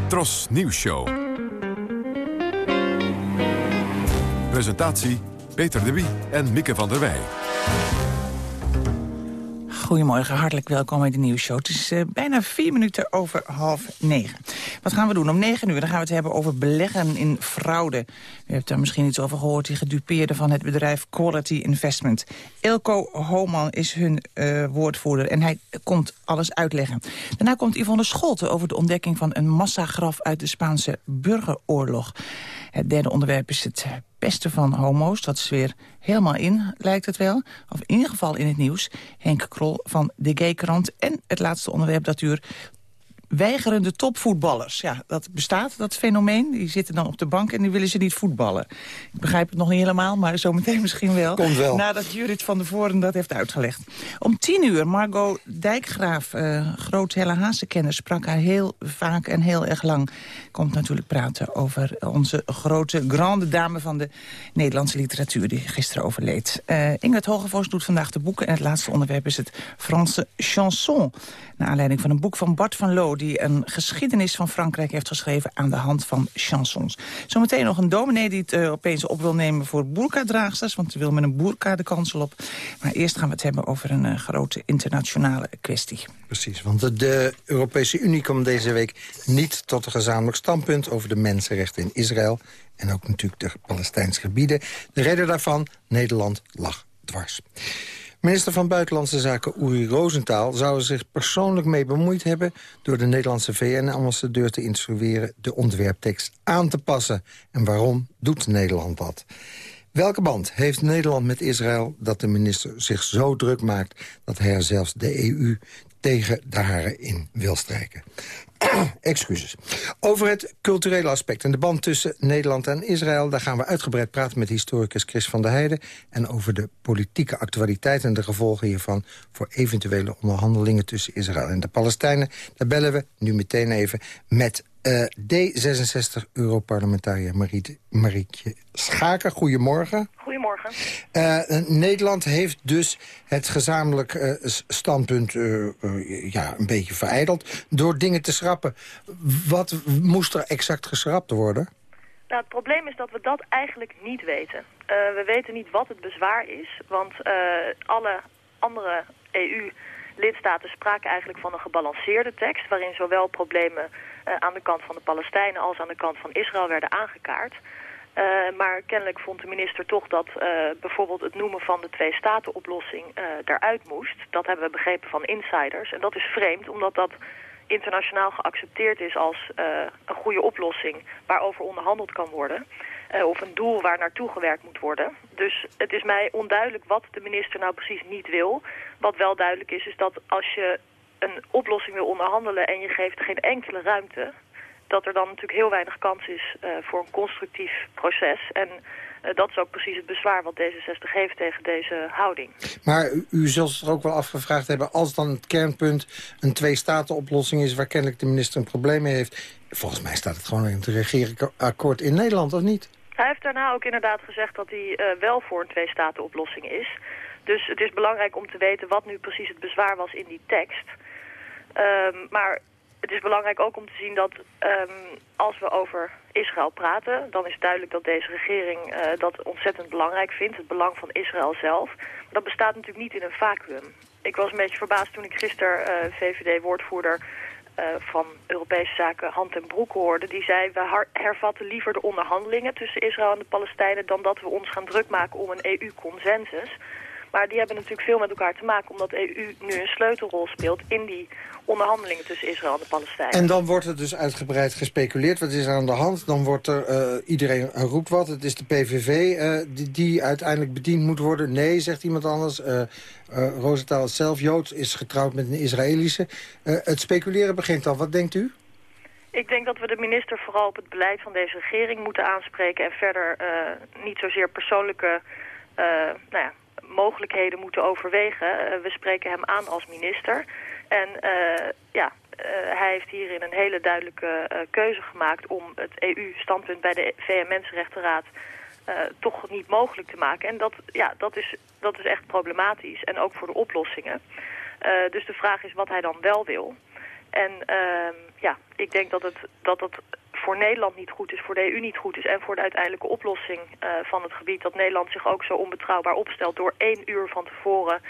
Speaker 1: Tros Nieuws Show. Presentatie Peter de Wie en Mieke van der Wij.
Speaker 35: Goedemorgen, hartelijk welkom in de nieuwsshow. Het is uh, bijna vier minuten over half negen. Wat gaan we doen? Om negen uur dan gaan we het hebben over beleggen in fraude. U hebt daar misschien iets over gehoord, die gedupeerde van het bedrijf Quality Investment. Elko Homan is hun uh, woordvoerder en hij komt alles uitleggen. Daarna komt Yvonne Scholten over de ontdekking van een massagraf uit de Spaanse burgeroorlog. Het derde onderwerp is het pesten van homo's. Dat is weer helemaal in, lijkt het wel. Of in ieder geval in het nieuws. Henk Krol van de Gay-krant. En het laatste onderwerp dat uur weigerende topvoetballers. Ja, dat bestaat, dat fenomeen. Die zitten dan op de bank en die willen ze niet voetballen. Ik begrijp het nog niet helemaal, maar zometeen misschien wel.
Speaker 36: Komt wel.
Speaker 35: Nadat Judith van der Voren dat heeft uitgelegd. Om tien uur, Margot Dijkgraaf, uh, groot Helle Haase-kenner... sprak haar heel vaak en heel erg lang. Komt natuurlijk praten over onze grote grande dame... van de Nederlandse literatuur, die gisteren overleed. Uh, Ingrid Hogevos doet vandaag de boeken... en het laatste onderwerp is het Franse chanson. Naar aanleiding van een boek van Bart van Loo... die een geschiedenis van Frankrijk heeft geschreven aan de hand van chansons. Zometeen nog een dominee die het uh, opeens op wil nemen voor boerka-draagsters... want hij wil met een boerka de kansel op. Maar eerst gaan we het hebben over een uh, grote internationale kwestie.
Speaker 36: Precies, want de, Europese Unie komt deze week niet tot een gezamenlijk standpunt... over de mensenrechten in Israël en ook natuurlijk de Palestijnse gebieden. De reden daarvan, Nederland lag dwars. Minister van Buitenlandse Zaken Uri Rosenthal zou er zich persoonlijk mee bemoeid hebben... door de Nederlandse VN-ambassadeur te instrueren de ontwerptekst aan te passen. En waarom doet Nederland dat? Welke band heeft Nederland met Israël dat de minister zich zo druk maakt... dat hij zelfs de EU tegen de haren in wil strijken? Excuses. Over het culturele aspect en de band tussen Nederland en Israël... daar gaan we uitgebreid praten met historicus Chris van der Heijden... en over de politieke actualiteit en de gevolgen hiervan... voor eventuele onderhandelingen tussen Israël en de Palestijnen. Daar bellen we nu meteen even met uh, D66-Europarlementariër Marietje, Marietje Schaker. Goedemorgen.
Speaker 37: Goedemorgen.
Speaker 36: Uh, Nederland heeft dus het gezamenlijk uh, standpunt ja, een beetje vereideld... door dingen te schrappen. Wat moest er exact geschrapt worden?
Speaker 37: Nou, het probleem is dat we dat eigenlijk niet weten. we weten niet wat het bezwaar is, want alle andere EU-lidstaten spraken eigenlijk van een gebalanceerde tekst... waarin zowel problemen aan de kant van de Palestijnen als aan de kant van Israël werden aangekaart. Uh, maar kennelijk vond de minister toch dat uh, bijvoorbeeld het noemen van de twee-staten-oplossing daaruit moest. Dat hebben we begrepen van insiders. En dat is vreemd, omdat dat internationaal geaccepteerd is als een goede oplossing waarover onderhandeld kan worden. of een doel waar naartoe gewerkt moet worden. Dus het is mij onduidelijk wat de minister nou precies niet wil. Wat wel duidelijk is, is dat als je een oplossing wil onderhandelen en je geeft geen enkele ruimte... dat er dan natuurlijk heel weinig kans is uh, voor een constructief proces. En uh, dat is ook precies het bezwaar wat D66 heeft tegen deze houding.
Speaker 36: Maar u, u zult zich ook wel afgevraagd hebben... als dan het kernpunt een twee-staten-oplossing is... waar kennelijk de minister een probleem mee heeft... volgens mij staat het gewoon in het regeerakkoord in Nederland, of niet?
Speaker 37: Hij heeft daarna ook inderdaad gezegd dat hij uh, wel voor een twee-staten-oplossing is... Dus het is belangrijk om te weten wat nu precies het bezwaar was in die tekst. Um, maar het is belangrijk ook om te zien dat um, als we over Israël praten... dan is duidelijk dat deze regering uh, dat ontzettend belangrijk vindt. Het belang van Israël zelf. Maar dat bestaat natuurlijk niet in een vacuüm. Ik was een beetje verbaasd toen ik gisteren uh, VVD-woordvoerder... Uh, van Europese zaken Hand en Broek hoorde. Die zei, we hervatten liever de onderhandelingen tussen Israël en de Palestijnen... dan dat we ons gaan druk maken om een EU-consensus. Maar die hebben natuurlijk veel met elkaar te maken... omdat de EU nu een sleutelrol speelt in die onderhandelingen tussen Israël en de Palestijnen.
Speaker 36: En dan wordt er dus uitgebreid gespeculeerd. Wat is er aan de hand? Dan wordt er, uh, iedereen roept wat. Het is de PVV uh, die, die, uiteindelijk bediend moet worden. Nee, zegt iemand anders. Uh, Rosenthal zelf, Jood, is getrouwd met een Israëlische. het speculeren begint al. Wat denkt u?
Speaker 37: Ik denk dat we de minister vooral op het beleid van deze regering moeten aanspreken... en verder niet zozeer persoonlijke nou ja, mogelijkheden moeten overwegen. Uh, we spreken hem aan als minister. En uh, ja, uh, hij heeft hierin een hele duidelijke keuze gemaakt om het EU-standpunt bij de VN-Mensenrechtenraad toch niet mogelijk te maken. En dat, ja, dat, is, dat is echt problematisch. En ook voor de oplossingen. dus de vraag is wat hij dan wel wil. En ehm, ja, ik denk dat het, dat het voor Nederland niet goed is, voor de EU niet goed is... en voor de uiteindelijke oplossing uh, van het gebied... dat Nederland zich ook zo onbetrouwbaar opstelt... door één uur van tevoren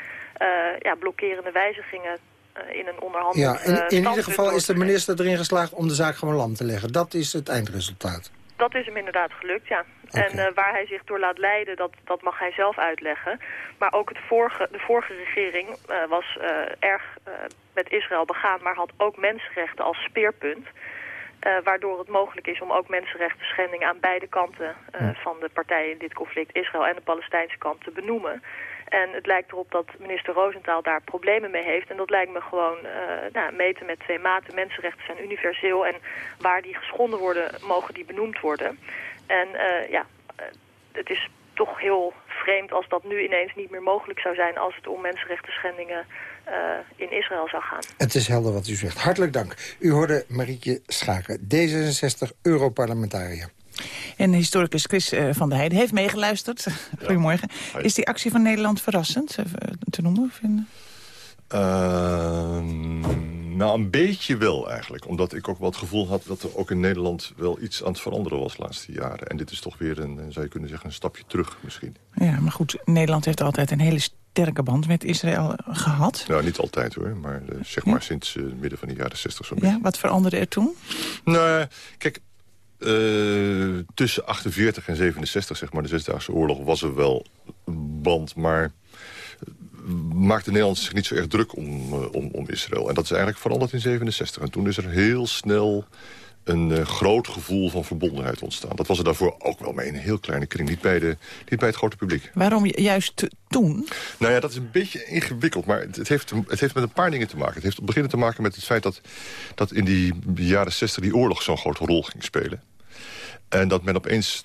Speaker 37: uh, ja, blokkerende wijzigingen uh, in een onderhandeling.
Speaker 36: Ja, in, in ieder geval is de minister erin geslaagd om de zaak gewoon lam te leggen. Dat is het eindresultaat.
Speaker 37: Dat is hem inderdaad gelukt, ja. Okay. En uh, waar hij zich door laat leiden, dat, dat mag hij zelf uitleggen. Maar ook het vorige, de vorige regering uh, was uh, erg met Israël begaan... maar had ook mensenrechten als speerpunt... waardoor het mogelijk is om ook mensenrechten schendingen aan beide kanten van de partijen in dit conflict, Israël en de Palestijnse kant, te benoemen. En het lijkt erop dat minister Rosenthal daar problemen mee heeft. En dat lijkt me gewoon uh, nou, meten met twee maten. Mensenrechten zijn universeel en waar die geschonden worden, mogen die benoemd worden. En uh, ja, het is toch heel vreemd als dat nu ineens niet meer mogelijk zou zijn... als het om mensenrechten schendingen in Israël zou gaan.
Speaker 36: Het is helder wat u zegt. Hartelijk dank. U hoorde Marietje Schaken, D66 Europarlementariër.
Speaker 35: En historicus Chris uh, van der Heijden heeft meegeluisterd. Goedemorgen. Is die actie van Nederland verrassend uh, te noemen? Vinden?
Speaker 38: Ehm, nou, een beetje wel eigenlijk. Omdat ik ook wel het gevoel had dat er ook in Nederland wel iets aan het veranderen was de laatste jaren. En dit is toch weer een, zou je kunnen zeggen, een stapje terug misschien.
Speaker 35: Ja, maar goed, Nederland heeft altijd een hele sterke band met Israël gehad.
Speaker 38: Nou, niet altijd hoor, maar uh, zeg maar sinds uh, midden van de jaren 60 zo'n
Speaker 35: Ja, wat veranderde er toen?
Speaker 38: Nou, kijk, uh, tussen 48 en 67, zeg maar, de Zesdaagse Oorlog, was er wel een band, maar maakte Nederland zich niet zo erg druk om, om, om, Israël. En dat is eigenlijk veranderd in 67. En toen is er heel snel een uh, groot gevoel van verbondenheid ontstaan. Dat was er daarvoor ook wel mee in een heel kleine kring. Niet bij, de, niet bij het grote publiek.
Speaker 35: Waarom juist toen?
Speaker 38: Nou ja, dat is een beetje ingewikkeld. Maar het, heeft, het heeft met een paar dingen te maken. Het heeft op beginnen te maken met het feit dat, dat in die jaren 60 die oorlog zo'n grote rol ging spelen. En dat men opeens,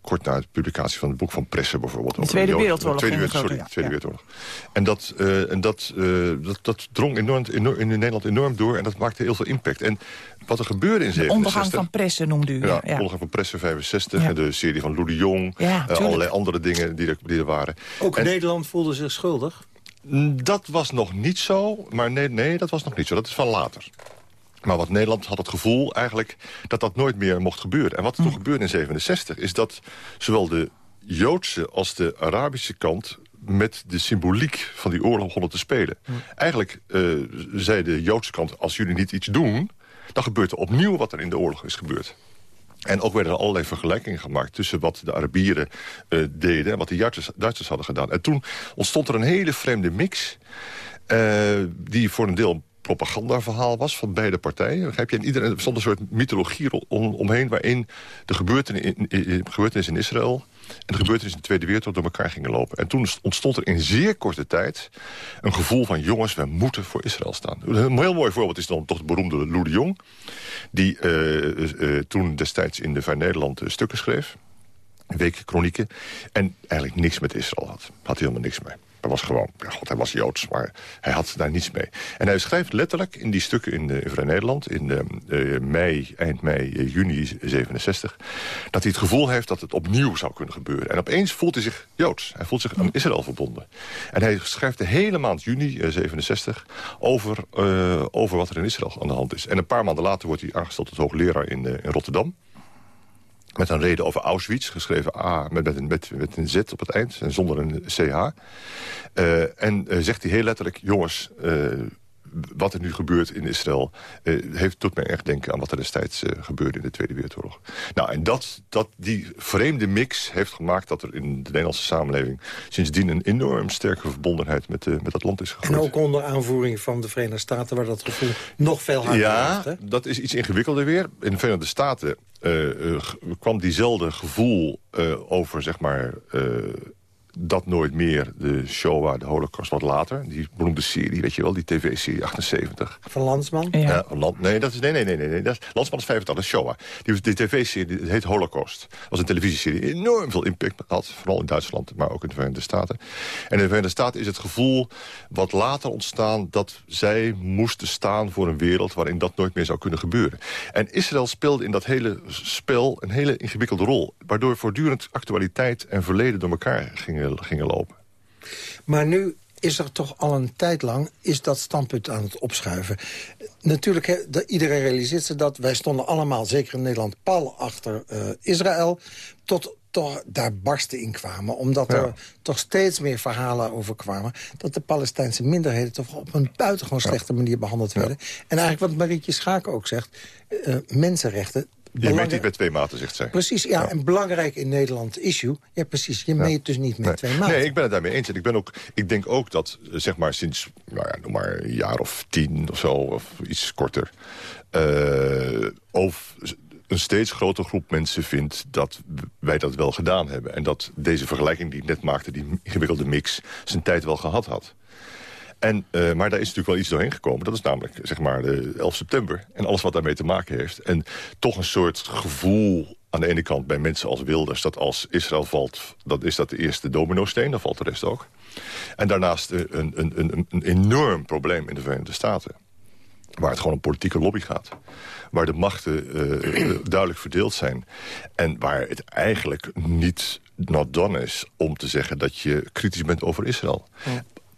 Speaker 38: kort na de publicatie van het boek van Pressen bijvoorbeeld...
Speaker 35: De Tweede Wereldoorlog.
Speaker 38: Tweede, sorry, ja, Tweede Wereldoorlog. En, dat, uh, en dat, uh, dat, dat drong enorm, enorm, in Nederland enorm door en dat maakte heel veel impact. En wat er gebeurde in 67...
Speaker 35: De ondergang van Pressen noemde u.
Speaker 38: Ja, ja. ondergang van Pressen 65, ja. de serie van Lou de Jong... Uh, allerlei andere dingen die er, die er waren.
Speaker 36: Ook en, Nederland voelde zich schuldig?
Speaker 38: Dat was nog niet zo, maar nee, nee, dat was nog niet zo. Dat is van later. Maar wat Nederland had het gevoel eigenlijk dat dat nooit meer mocht gebeuren. En wat er toen gebeurde in 67 is dat zowel de Joodse als de Arabische kant met de symboliek van die oorlog begonnen te spelen. Eigenlijk uh, zei de Joodse kant, als jullie niet iets doen... dan gebeurt er opnieuw wat er in de oorlog is gebeurd. En ook werden er allerlei vergelijkingen gemaakt tussen wat de Arabieren uh, deden... en wat de Duitsers, Duitsers hadden gedaan. En toen ontstond er een hele vreemde mix... Uh, die voor een deel propagandaverhaal was van beide partijen. Begrijp je? En iedereen, er stond een soort mythologie om, omheen... waarin de gebeurtenissen in, gebeurtenis in Israël en de gebeurtenissen in de Tweede Wereldoorlog door elkaar gingen lopen. En toen ontstond er in zeer korte tijd een gevoel van... jongens, we moeten voor Israël staan. Een heel mooi voorbeeld is dan toch de beroemde Lou de Jong... die uh, uh, toen destijds in de Vrij Nederland stukken schreef. Weekkronieken. En eigenlijk niks met Israël had. Had helemaal niks mee. Hij was gewoon, ja, god, hij was Joods, maar hij had daar niets mee. En hij schrijft letterlijk in die stukken in, uh, in Vrij Nederland... in uh, mei, eind mei, uh, juni 67... dat hij het gevoel heeft dat het opnieuw zou kunnen gebeuren. En opeens voelt hij zich Joods. Hij voelt zich aan Israël verbonden. En hij schrijft de hele maand juni 67 over, over wat er in Israël aan de hand is. En een paar maanden later wordt hij aangesteld tot hoogleraar in, in Rotterdam met een reden over Auschwitz, geschreven A met, met, een, met, met een Z op het eind en zonder een CH. Uh, en uh, zegt hij heel letterlijk, jongens, uh, wat er nu gebeurt in Israël... Heeft, doet mij echt denken aan wat er destijds gebeurde in de Tweede Wereldoorlog. Nou, en dat, dat, die vreemde mix heeft gemaakt dat er in de Nederlandse samenleving... sindsdien een enorm sterke verbondenheid met, met dat land is gegroeid.
Speaker 36: En ook onder aanvoering van de Verenigde Staten... waar dat gevoel nog veel harder
Speaker 38: ja,
Speaker 36: hè?
Speaker 38: dat is iets ingewikkelder weer. In de Verenigde Staten kwam diezelfde gevoel over, zeg maar dat nooit meer. De Shoah, de Holocaust, wat later. Die beroemde serie, weet je wel, die tv-serie 78.
Speaker 36: Van Landsman?
Speaker 38: Ja. ja land, nee, dat is, nee, nee, nee, nee, nee. Dat is, Landsman is 85, dat is Shoah. Die, die tv-serie, het heet Holocaust. Dat was een televisieserie, enorm veel impact had. Vooral in Duitsland, maar ook in de Verenigde Staten. En in de Verenigde Staten is het gevoel wat later ontstaan... dat zij moesten staan voor een wereld waarin dat nooit meer zou kunnen gebeuren. En Israël speelde in dat hele spel een hele ingewikkelde rol. Waardoor voortdurend actualiteit en verleden door elkaar gingen gingen lopen.
Speaker 36: Maar nu is er toch al een tijd lang is dat standpunt aan het opschuiven. Natuurlijk, he, iedereen realiseert zich dat. Wij stonden allemaal, zeker in Nederland, pal achter uh, Israël. Tot toch daar barsten in kwamen. Omdat ja. er toch steeds meer verhalen over kwamen... dat de Palestijnse minderheden toch op een buitengewoon slechte ja. manier behandeld werden. Ja. En eigenlijk wat Marietje Schaken ook zegt... Uh, mensenrechten
Speaker 38: Je meet niet met twee maten, zegt zij.
Speaker 36: Precies, ja, een belangrijk in Nederland issue. Ja, precies, je meet dus niet met
Speaker 38: nee.
Speaker 36: twee maten.
Speaker 38: Nee, ik ben het daarmee eens. En ik, ben ook, ik denk ook dat, eh, zeg maar, sinds nou ja, noem maar een jaar of tien of zo, of iets korter... Uh, of een steeds grotere groep mensen vindt dat wij dat wel gedaan hebben. En dat deze vergelijking die ik net maakte, die ingewikkelde mix... zijn tijd wel gehad had. En, uh, maar daar is natuurlijk wel iets doorheen gekomen. Dat is namelijk zeg maar de 11 september. En alles wat daarmee te maken heeft. En toch een soort gevoel aan de ene kant bij mensen als Wilders... dat als Israël valt, dat is dat de eerste domino-steen. Dan valt de rest ook. En daarnaast een, een, een, een enorm probleem in de Verenigde Staten waar het gewoon om politieke lobby gaat. Waar de machten uh, duidelijk verdeeld zijn. En waar het eigenlijk niet not done is om te zeggen dat je kritisch bent over Israël.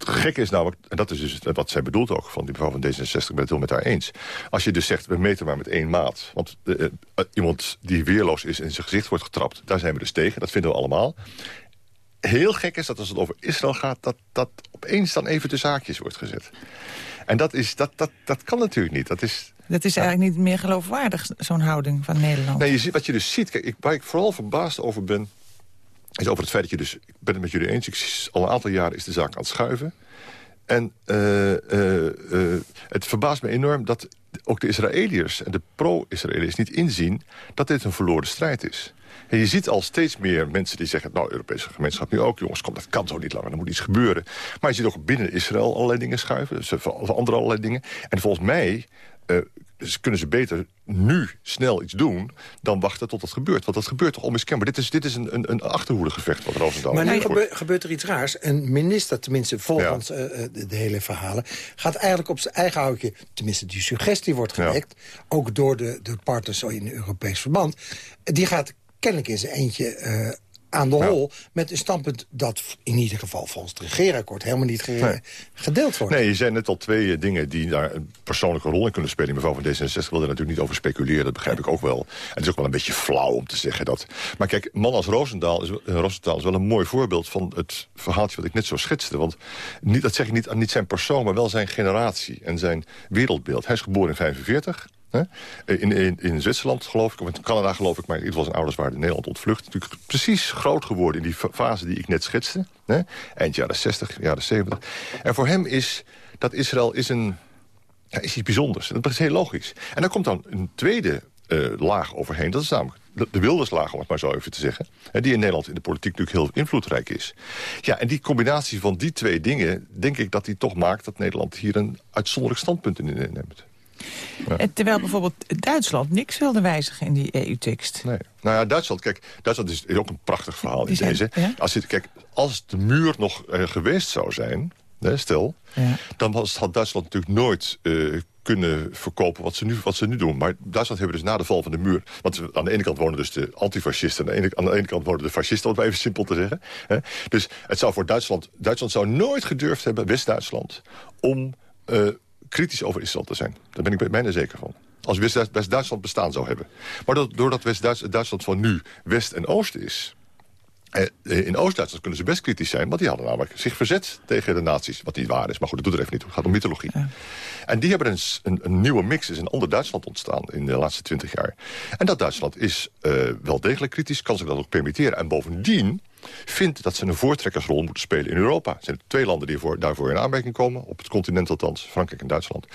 Speaker 38: Gekke is namelijk, en dat is dus wat zij bedoelt ook... van die mevrouw van D66, ik ben het heel met haar eens. Als je dus zegt, we meten maar met één maat. Want uh, uh, iemand die weerloos is en in zijn gezicht wordt getrapt... daar zijn we dus tegen, dat vinden we allemaal. Heel gek is dat als het over Israël gaat... dat dat opeens dan even de zaakjes wordt gezet. En dat, is, dat, dat, dat kan natuurlijk niet. Dat is,
Speaker 35: dat is eigenlijk niet meer geloofwaardig, zo'n houding van Nederland.
Speaker 38: Nee, je ziet, wat je dus ziet, kijk, ik, waar ik vooral verbaasd over ben... is over het feit dat je dus, ik ben het met jullie eens... Ik, al een aantal jaren is de zaak aan het schuiven. En uh, uh, uh, het verbaast me enorm dat ook de Israëliërs en de pro-Israëliërs niet inzien... dat dit een verloren strijd is. En je ziet al steeds meer mensen die zeggen... nou, Europese gemeenschap nu ook, jongens, kom, dat kan zo niet langer. Er moet iets gebeuren. Maar je ziet ook binnen Israël allerlei dingen schuiven. Dus andere allerlei dingen. En volgens mij dus kunnen ze beter nu snel iets doen... dan wachten tot dat gebeurt. Want dat gebeurt toch onmiskenbaar. Dit is, dit is een, een, een achterhoedegevecht wat Roosendaal
Speaker 36: Maar nu gebe gebeurt er iets raars. Een minister, tenminste volgens ja. uh, de, de, hele verhalen... gaat eigenlijk op zijn eigen houtje... tenminste die suggestie wordt gewekt... Ja. ook door de, de partners in Europees verband... die gaat kennelijk in zijn eentje uh, aan de hol... Met een standpunt dat in ieder geval volgens het regeerakkoord... helemaal niet nee. gedeeld wordt.
Speaker 38: Nee, je zijn net al twee uh, dingen die daar een persoonlijke rol in kunnen spelen. Mevrouw van D66 wil er natuurlijk niet over speculeren, dat begrijp ik ook wel. En het is ook wel een beetje flauw om te zeggen dat... Maar kijk, man als Roosendaal is, uh, Roosendaal is wel een mooi voorbeeld... van het verhaaltje wat ik net zo schetste. Want niet, dat zeg ik niet aan niet zijn persoon, maar wel zijn generatie... en zijn wereldbeeld. Hij is geboren in 45... In, in, in Zwitserland, geloof ik, of in Canada, geloof ik... maar ieder geval zijn ouders waren in Nederland ontvlucht. Natuurlijk precies groot geworden in die fase die ik net schetste. Hè? Eind jaren 60, jaren 70. En voor hem is dat Israël is, een, ja, is iets bijzonders. Dat is heel logisch. En dan komt dan een tweede uh, laag overheen. Dat is namelijk de, de wilderslaag, om het maar zo even te zeggen. Hè, die in Nederland in de politiek natuurlijk heel invloedrijk is. Ja, en die combinatie van die twee dingen... denk ik dat die toch maakt dat Nederland hier een uitzonderlijk standpunt in neemt.
Speaker 35: Ja. Terwijl bijvoorbeeld Duitsland niks wilde wijzigen in die EU-tekst.
Speaker 38: Nee. Nou ja, Duitsland, kijk, Duitsland is, is ook een prachtig verhaal in zijn, deze. Ja? Als, je, kijk, als de muur nog uh, geweest zou zijn, hè, stel... Ja. dan was, had Duitsland natuurlijk nooit uh, kunnen verkopen wat ze, nu, wat ze nu doen. Maar Duitsland hebben dus na de val van de muur... want aan de ene kant wonen dus de antifascisten... en aan de ene, aan de ene kant wonen de fascisten, om het even simpel te zeggen. Hè. Dus het zou voor Duitsland... Duitsland zou nooit gedurfd hebben, West-Duitsland... om... Uh, kritisch over Israël te zijn. Daar ben ik bijna zeker van. Als West-Duitsland bestaan zou hebben. Maar doordat West-Duitsland van nu West en Oost is... In Oost-Duitsland kunnen ze best kritisch zijn... want die hadden namelijk zich verzet tegen de nazi's. Wat niet waar is, maar goed, dat doet er even niet toe. Het gaat om mythologie. Ja. En die hebben een, een, een, nieuwe mix, is een ander Duitsland ontstaan... in de laatste twintig jaar. En dat Duitsland is uh, wel degelijk kritisch, kan zich dat ook permitteren. En bovendien vindt dat ze een voortrekkersrol moeten spelen in Europa. Er zijn twee landen die voor, daarvoor in aanmerking komen. Op het continent althans, Frankrijk en Duitsland.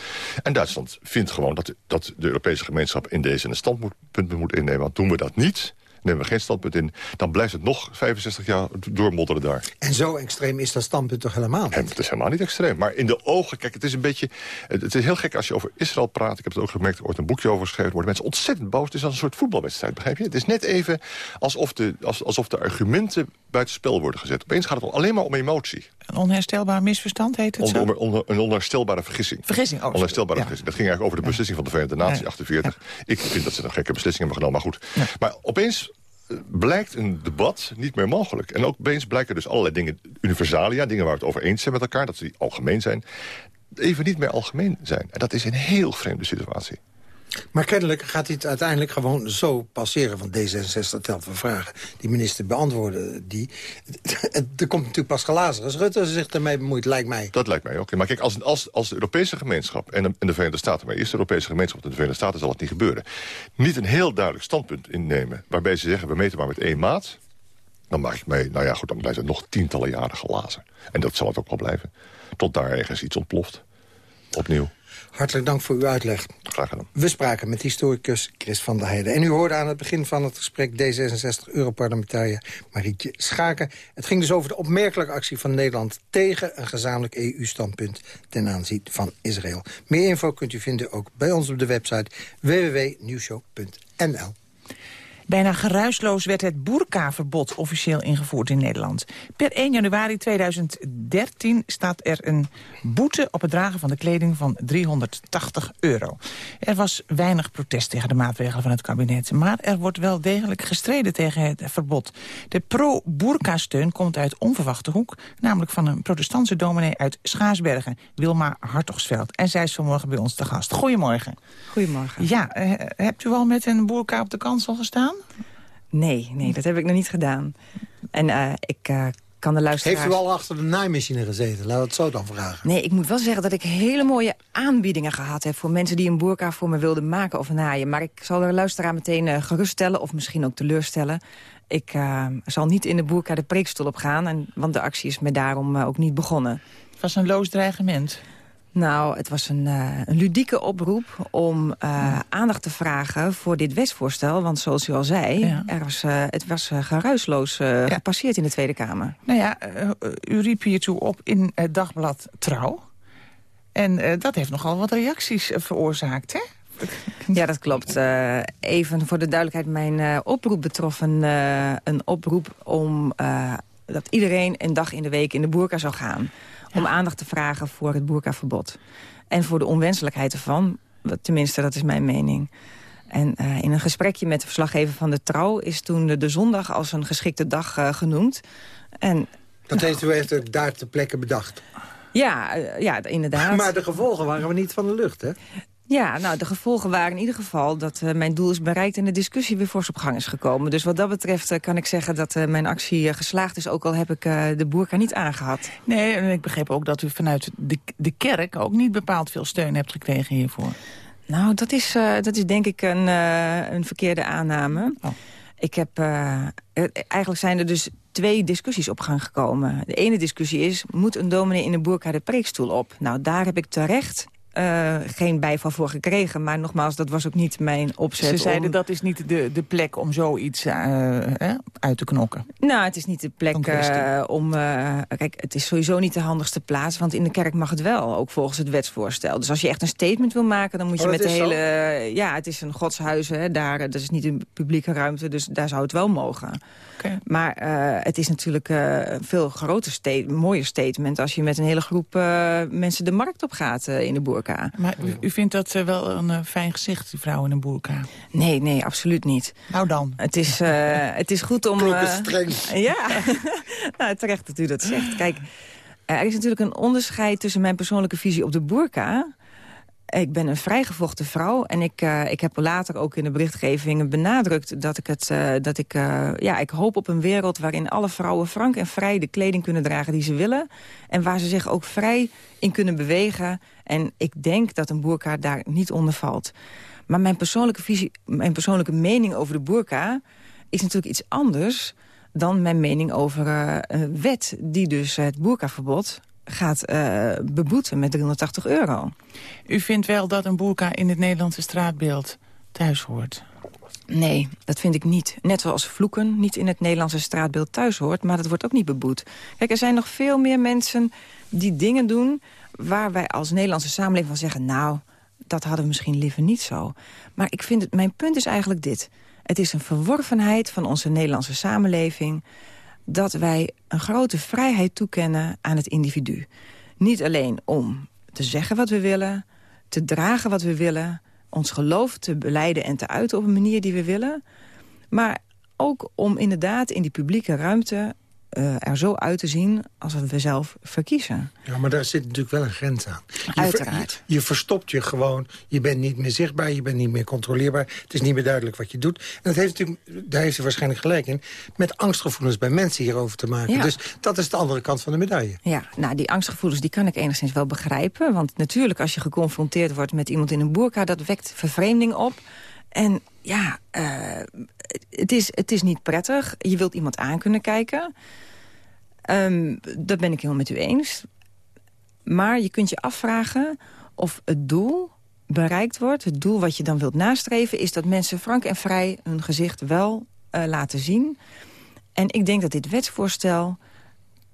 Speaker 38: En Duitsland vindt gewoon dat, dat de Europese gemeenschap in deze een standpunt moet innemen. Want doen we dat niet, nemen we geen standpunt in... dan blijft het nog 65 jaar doormodderen daar.
Speaker 36: En zo extreem is dat standpunt toch helemaal niet?
Speaker 38: En het is helemaal niet extreem. Maar in de ogen, kijk, het is een beetje... Het is heel gek als je over Israël praat. Ik heb het ook gemerkt, er wordt een boekje over geschreven. worden mensen ontzettend boos. Het is als een soort voetbalwedstrijd, begrijp je? Het is net even alsof de, alsof de argumenten buitenspel worden gezet. Opeens gaat het alleen maar om emotie.
Speaker 35: Een onherstelbaar misverstand heet het
Speaker 38: on, on, een onherstelbare vergissing.
Speaker 35: Vergissing, oh,
Speaker 38: Onherstelbare
Speaker 35: ja.
Speaker 38: vergissing. Dat ging eigenlijk over de beslissing van de Verenigde Naties
Speaker 35: Ja.
Speaker 38: 48. Ik vind dat ze een gekke beslissing hebben genomen, maar goed. Maar opeens blijkt een debat niet meer mogelijk. En ook opeens blijken dus allerlei dingen, universalia... dingen waar we het over eens zijn met elkaar, dat ze algemeen zijn... even niet meer algemeen zijn. En dat is een heel vreemde situatie.
Speaker 36: Maar kennelijk gaat dit uiteindelijk gewoon zo passeren van D66 tel van vragen. Die minister beantwoordde die. er komt natuurlijk pas glazen als Rutte zich ermee bemoeit, lijkt mij.
Speaker 38: Dat lijkt mij ook. Maar kijk, als, als, als de Europese gemeenschap en de, de Verenigde Staten... maar eerst de Europese gemeenschap en de Verenigde Staten zal het niet gebeuren... niet een heel duidelijk standpunt innemen... waarbij ze zeggen, we meten maar met één maat... dan maak ik mij, nou ja, goed, dan blijft het nog tientallen jaren glazen. En dat zal het ook wel blijven. Tot daar ergens iets ontploft. Opnieuw.
Speaker 36: Hartelijk dank voor uw uitleg.
Speaker 38: Graag gedaan.
Speaker 36: We spraken met historicus Chris van der Heijden. En u hoorde aan het begin van het gesprek D66-Europarlementariër Marietje Schaken. Het ging dus over de opmerkelijke actie van Nederland... tegen een gezamenlijk EU-standpunt ten aanzien van Israël. Meer info kunt u vinden ook bij ons op de website www.nieuwshow.nl.
Speaker 35: Bijna geruisloos werd het boerkaverbod officieel ingevoerd in Nederland. Per 1 januari 2013 staat er een boete op het dragen van de kleding van 380 euro. Er was weinig protest tegen de maatregelen van het kabinet... maar er wordt wel degelijk gestreden tegen het verbod. De pro-boerka-steun komt uit onverwachte hoek... namelijk van een protestantse dominee uit Schaarsbergen, Wilma Hartogsveld. En zij is vanmorgen bij ons te gast. Goedemorgen.
Speaker 39: Goedemorgen.
Speaker 35: Ja, eh, hebt u al met een boerka op de kansel gestaan?
Speaker 39: Nee, nee, dat heb ik nog niet gedaan. En uh, ik uh, kan de luisteraars...
Speaker 36: Heeft u al achter de naaimachine gezeten? Laat het zo dan vragen.
Speaker 39: Nee, ik moet wel zeggen dat ik hele mooie aanbiedingen gehad heb... voor mensen die een boerka voor me wilden maken of naaien. Maar ik zal de luisteraar meteen uh, geruststellen of misschien ook teleurstellen. Ik zal niet in de boerka de preekstoel op gaan... En, want de actie is me daarom ook niet begonnen.
Speaker 35: Het was een loos dreigement.
Speaker 39: Nou, het was een, uh, een ludieke oproep om uh, aandacht te vragen voor dit wetsvoorstel. Want zoals u al zei, ja. er was, uh, het was geruisloos ja. gepasseerd in de Tweede Kamer.
Speaker 35: Nou ja, u riep hiertoe op in het dagblad Trouw. En dat heeft nogal wat reacties veroorzaakt, hè?
Speaker 39: Ja, dat klopt. even voor de duidelijkheid, mijn oproep betrof een, een oproep om dat iedereen een dag in de week in de boerka zou gaan om aandacht te vragen voor het boerkaverbod. En voor de onwenselijkheid ervan, tenminste dat is mijn mening. En uh, in een gesprekje met de verslaggever van de Trouw... is toen de, de zondag als een geschikte dag uh, genoemd. En,
Speaker 36: dat nou, heeft u echt daar ter plekke bedacht?
Speaker 39: Ja, uh, ja inderdaad.
Speaker 36: Maar de gevolgen waren we niet van de lucht, hè?
Speaker 39: Ja, nou, de gevolgen waren in ieder geval dat uh, mijn doel is bereikt... en de discussie weer fors op gang is gekomen. Dus wat dat betreft uh, kan ik zeggen dat uh, mijn actie geslaagd is... ook al heb ik de boerka niet aangehad.
Speaker 35: Nee, en ik begreep ook dat u vanuit de, de kerk... ook niet bepaald veel steun hebt gekregen hiervoor.
Speaker 39: Nou, dat is, dat is denk ik een, een verkeerde aanname. Oh. Ik heb, eigenlijk zijn er dus twee discussies op gang gekomen. De ene discussie is, moet een dominee in de boerka de preekstoel op? Nou, daar heb ik terecht uh, geen bijval voor gekregen. Maar nogmaals, dat was ook niet mijn opzet.
Speaker 35: Ze zeiden dat is niet de, de plek om zoiets uh, uit te knokken.
Speaker 39: Nou, het is niet de plek uh, om... kijk, het is sowieso niet de handigste plaats. Want in de kerk mag het wel, ook volgens het wetsvoorstel. Dus als je echt een statement wil maken, dan moet je
Speaker 36: oh,
Speaker 39: met de hele... Ja, het is een godshuis, hè, daar, dat is niet een publieke ruimte. Dus daar zou het wel mogen. Okay. Maar het is natuurlijk een veel groter, mooier statement... als je met een hele groep mensen de markt op gaat in de boer.
Speaker 35: Maar u, u vindt dat uh, wel een uh, fijn gezicht, die vrouw in een boerka?
Speaker 39: Nee, nee, absoluut niet.
Speaker 35: Nou dan.
Speaker 39: Het is, uh, het is goed om...
Speaker 36: streng.
Speaker 39: ja, nou, terecht dat u dat zegt. Kijk, er is natuurlijk een onderscheid tussen mijn persoonlijke visie op de boerka... Ik ben een vrijgevochten vrouw en ik, uh, ik heb later ook in de berichtgeving benadrukt dat ik het, uh, dat ik, uh, ja, ik hoop op een wereld waarin alle vrouwen frank en vrij de kleding kunnen dragen die ze willen. En waar ze zich ook vrij in kunnen bewegen. En ik denk dat een boerka daar niet onder valt. Maar mijn persoonlijke visie, mijn persoonlijke mening over de boerka is natuurlijk iets anders dan mijn mening over een wet die dus het boerkaverbod gaat uh, beboeten met 380 euro.
Speaker 35: U vindt wel dat een boerka in het Nederlandse straatbeeld thuis hoort?
Speaker 39: Nee, dat vind ik niet. Net zoals vloeken niet in het Nederlandse straatbeeld thuis hoort... maar dat wordt ook niet beboet. Kijk, er zijn nog veel meer mensen die dingen doen... waar wij als Nederlandse samenleving van zeggen... nou, dat hadden we misschien liever niet zo. Maar ik vind het, mijn punt is eigenlijk dit. Het is een verworvenheid van onze Nederlandse samenleving dat wij een grote vrijheid toekennen aan het individu. Niet alleen om te zeggen wat we willen, te dragen wat we willen... ons geloof te beleiden en te uiten op een manier die we willen... maar ook om inderdaad in die publieke ruimte eh, er zo uit te zien als we zelf verkiezen.
Speaker 36: Ja, maar daar zit natuurlijk wel een grens aan. Je
Speaker 39: Uiteraard.
Speaker 36: je, je verstopt je gewoon. Je bent niet meer zichtbaar, je bent niet meer controleerbaar. Het is niet meer duidelijk wat je doet. En dat heeft natuurlijk, daar heeft u waarschijnlijk gelijk in... met angstgevoelens bij mensen hierover te maken.
Speaker 39: Ja.
Speaker 36: Dus dat is de andere kant van de medaille.
Speaker 39: Ja, nou, die angstgevoelens die kan ik enigszins wel begrijpen. Want natuurlijk, als je geconfronteerd wordt met iemand in een boerka... dat wekt vervreemding op. En ja, eh, het, is, het is niet prettig. Je wilt iemand aan kunnen kijken. Ehm, dat ben ik helemaal met u eens. Maar je kunt je afvragen of het doel bereikt wordt. Het doel wat je dan wilt nastreven... is dat mensen frank en vrij hun gezicht wel eh, laten zien. En ik denk dat dit wetsvoorstel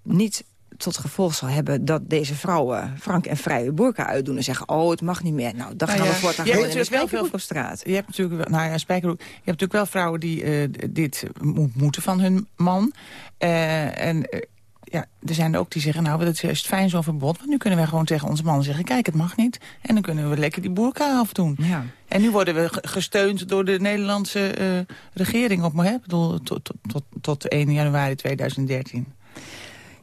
Speaker 39: niet tot gevolg zal hebben dat deze vrouwen frank en vrij hun burka uitdoen en zeggen, oh, het mag niet meer. Nou, dan gaan
Speaker 35: Nou
Speaker 39: we
Speaker 35: ja,
Speaker 39: voortaan
Speaker 35: je hebt
Speaker 39: gewoon in
Speaker 35: wel
Speaker 39: spijkerbroek op straat.
Speaker 35: Je hebt natuurlijk, wel- nou ja, spijkerbroek. Je hebt natuurlijk wel vrouwen die eh, dit mo- moeten van hun man. Eh, en eh, ja, er zijn er ook die zeggen, nou, dat is juist fijn zo'n verbod. Want nu kunnen wij gewoon tegen onze man zeggen, kijk, het mag niet. En dan kunnen we lekker die boerka afdoen.
Speaker 39: Ja.
Speaker 35: En nu worden we ge- gesteund door de Nederlandse regering op, hè? Ik bedoel, tot, tot, tot, tot 1 januari 2013.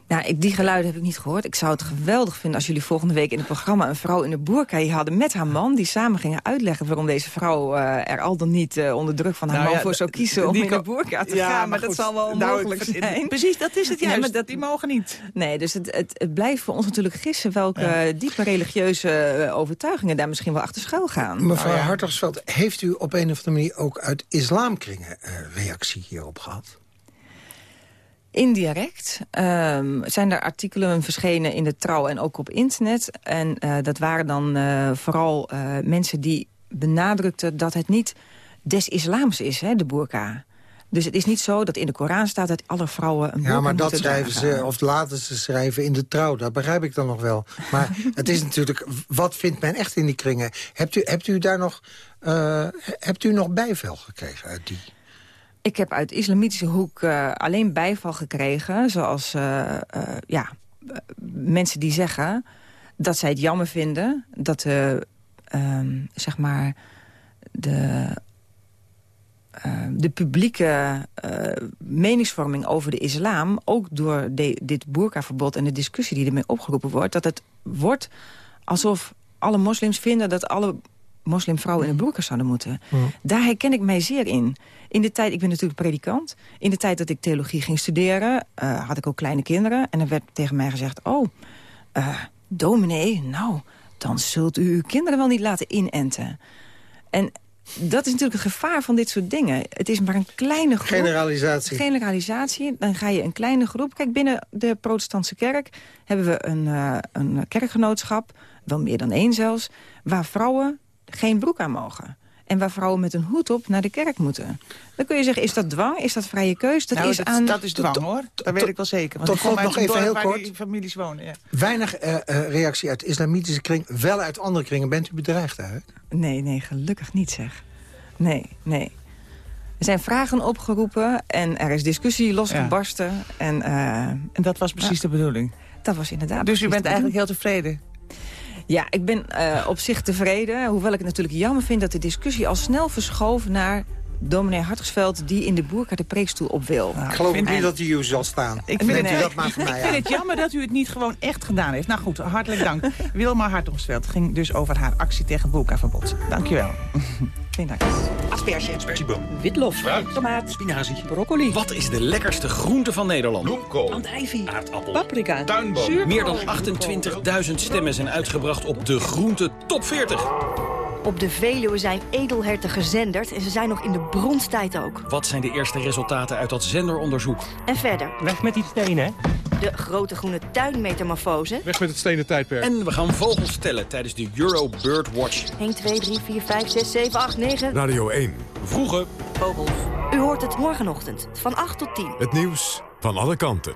Speaker 39: Nou, ik, die geluiden heb ik niet gehoord. Ik zou het geweldig vinden als jullie volgende week in het programma... een vrouw in de boerka hier hadden met haar man... die samen gingen uitleggen waarom deze vrouw eh, er al dan niet eh, onder druk van haar
Speaker 35: Nou
Speaker 39: man
Speaker 35: ja,
Speaker 39: voor zou kiezen... om in de boerka te
Speaker 35: Ja,
Speaker 39: gaan.
Speaker 35: maar
Speaker 39: Maar dat zal wel
Speaker 35: nou,
Speaker 39: onmogelijk zijn.
Speaker 35: precies, dat is het juist.
Speaker 39: maar dat-
Speaker 35: Die mogen niet.
Speaker 39: Nee, dus het, het, het blijft voor ons natuurlijk gissen... welke diepe religieuze eh, overtuigingen daar misschien wel achter schuil gaan.
Speaker 36: Mevrouw
Speaker 35: Nou ja.
Speaker 36: Hartogsveld, heeft u op een of andere manier... ook uit islamkringen eh, reactie hierop gehad?
Speaker 39: Indirect ehm, zijn er artikelen verschenen in de trouw en ook op internet. En eh, dat waren dan eh, vooral eh, mensen die benadrukten dat het niet des islams is, hè, de burka. Dus het is niet zo dat in de Koran staat dat alle vrouwen een burka
Speaker 36: Ja, maar dat schrijven
Speaker 39: dragen.
Speaker 36: ze, of laten ze schrijven in de trouw. Dat begrijp ik dan nog wel. Maar het is natuurlijk, wat vindt men echt in die kringen? Hebt u, hebt u daar nog, hebt u nog bijvel gekregen uit die?
Speaker 39: Ik heb uit de islamitische hoek eh, alleen bijval gekregen. Zoals eh, eh, ja, mensen die zeggen dat zij het jammer vinden... dat de, ehm, zeg maar, de, eh, de publieke meningsvorming over de islam... ook door de- dit boerkaverbod en de discussie die ermee opgeroepen wordt... dat het wordt alsof alle moslims vinden dat alle moslimvrouwen in een boerka zouden moeten. Daar herken ik mij zeer in. In de tijd, ik ben natuurlijk predikant. In de tijd dat ik theologie ging studeren, eh, had ik ook kleine kinderen. En er werd tegen mij gezegd, oh, eh, dominee, nou, dan zult u uw kinderen wel niet laten inenten. En dat is natuurlijk het gevaar van dit soort dingen. Het is maar een kleine groep.
Speaker 36: Generalisatie.
Speaker 39: Generalisatie. Dan ga je een kleine groep. Kijk, binnen de protestantse kerk hebben we een, eh, een kerkgenootschap, wel meer dan één zelfs, waar vrouwen geen broek aan mogen. En waar vrouwen met een hoed op naar de kerk moeten. Dan kun je zeggen, is dat dwang? Is dat vrije keus? Dat
Speaker 35: nou,
Speaker 39: is
Speaker 35: dat,
Speaker 39: aan...
Speaker 35: dat is dwang, hoor. Dat weet ik wel zeker. Want
Speaker 36: tot slot nog even heel
Speaker 35: waar
Speaker 36: kort.
Speaker 35: die families wonen, ja.
Speaker 36: Weinig eh, eh, reactie uit de islamitische kring, wel uit andere kringen. Bent u bedreigd eigenlijk?
Speaker 39: Nee, nee, gelukkig niet zeg. Nee, nee. Er zijn vragen opgeroepen en er is discussie losgebarsten. En, eh,
Speaker 35: en dat was precies de bedoeling?
Speaker 39: Dat was inderdaad
Speaker 35: Dus u bent eigenlijk heel tevreden?
Speaker 39: Ja, ik ben eh, op zich tevreden. Hoewel ik het natuurlijk jammer vind dat de discussie al snel verschoof naar dominee Hartgesveld... die in de boerka de preekstoel op wil.
Speaker 36: ik geloof niet dat hij u zal staan.
Speaker 35: Ik vind,
Speaker 36: u
Speaker 35: het,
Speaker 36: dat maar van
Speaker 35: ik
Speaker 36: mij
Speaker 35: vind
Speaker 36: aan.
Speaker 35: het jammer dat u het niet gewoon echt gedaan heeft. Nou goed, hartelijk dank. Wilma Hartogsveld ging dus over haar actie tegen boerkaverbod. Dankjewel.
Speaker 39: Dank.
Speaker 40: Asperge. Aspergeboom. Witlof. Fruit. Tomaat. Spinazie. Broccoli. Wat is de lekkerste groente van Nederland? Bloemkool. Andijvie. Aardappel. Paprika. Tuinboom. Meer dan 28.000 stemmen zijn uitgebracht op de groente top 40.
Speaker 41: Op de Veluwe zijn edelherten gezenderd en ze zijn nog in de bronstijd ook.
Speaker 40: Wat zijn de eerste resultaten uit dat zenderonderzoek?
Speaker 41: En verder,
Speaker 40: Weg met die stenen,
Speaker 41: de grote groene tuinmetamorfose.
Speaker 40: Weg met het stenen tijdperk. En we gaan vogels tellen tijdens de Euro Bird Watch.
Speaker 41: 1, 2, 3, 4, 5, 6, 7, 8, 9.
Speaker 1: Radio 1.
Speaker 40: Vroege
Speaker 41: Vogels. U hoort het morgenochtend van 8 tot 10.
Speaker 1: Het nieuws van alle kanten.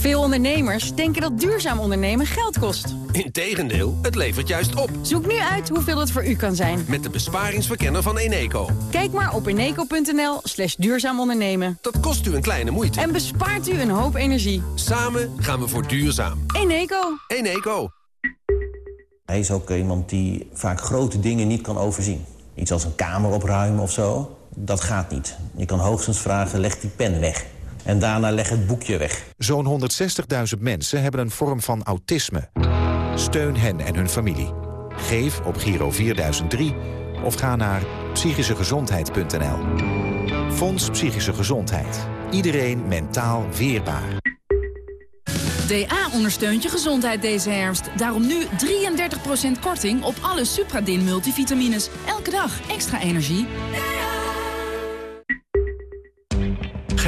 Speaker 42: Veel ondernemers denken dat duurzaam ondernemen geld kost.
Speaker 32: Integendeel, het levert juist op.
Speaker 42: Zoek nu uit hoeveel het voor u kan zijn.
Speaker 32: Met de besparingsverkenner van Eneco.
Speaker 42: Kijk maar op eneco.nl slash duurzaam ondernemen.
Speaker 32: Dat kost u een kleine moeite.
Speaker 42: En bespaart u een hoop energie.
Speaker 32: Samen gaan we voor duurzaam.
Speaker 42: Eneco.
Speaker 32: Eneco.
Speaker 43: Hij is ook iemand die vaak grote dingen niet kan overzien. Iets als een kamer opruimen of zo, dat gaat niet. Je kan hoogstens vragen, leg die pen weg. En daarna leg het boekje weg.
Speaker 33: Zo'n 160.000 mensen hebben een vorm van autisme. Steun hen en hun familie. Geef op Giro 4003 of ga naar psychischegezondheid.nl. Fonds Psychische Gezondheid. Iedereen mentaal weerbaar.
Speaker 44: DA ondersteunt je gezondheid deze herfst. Daarom nu 33% korting op alle Supradin multivitamines. Elke dag extra energie.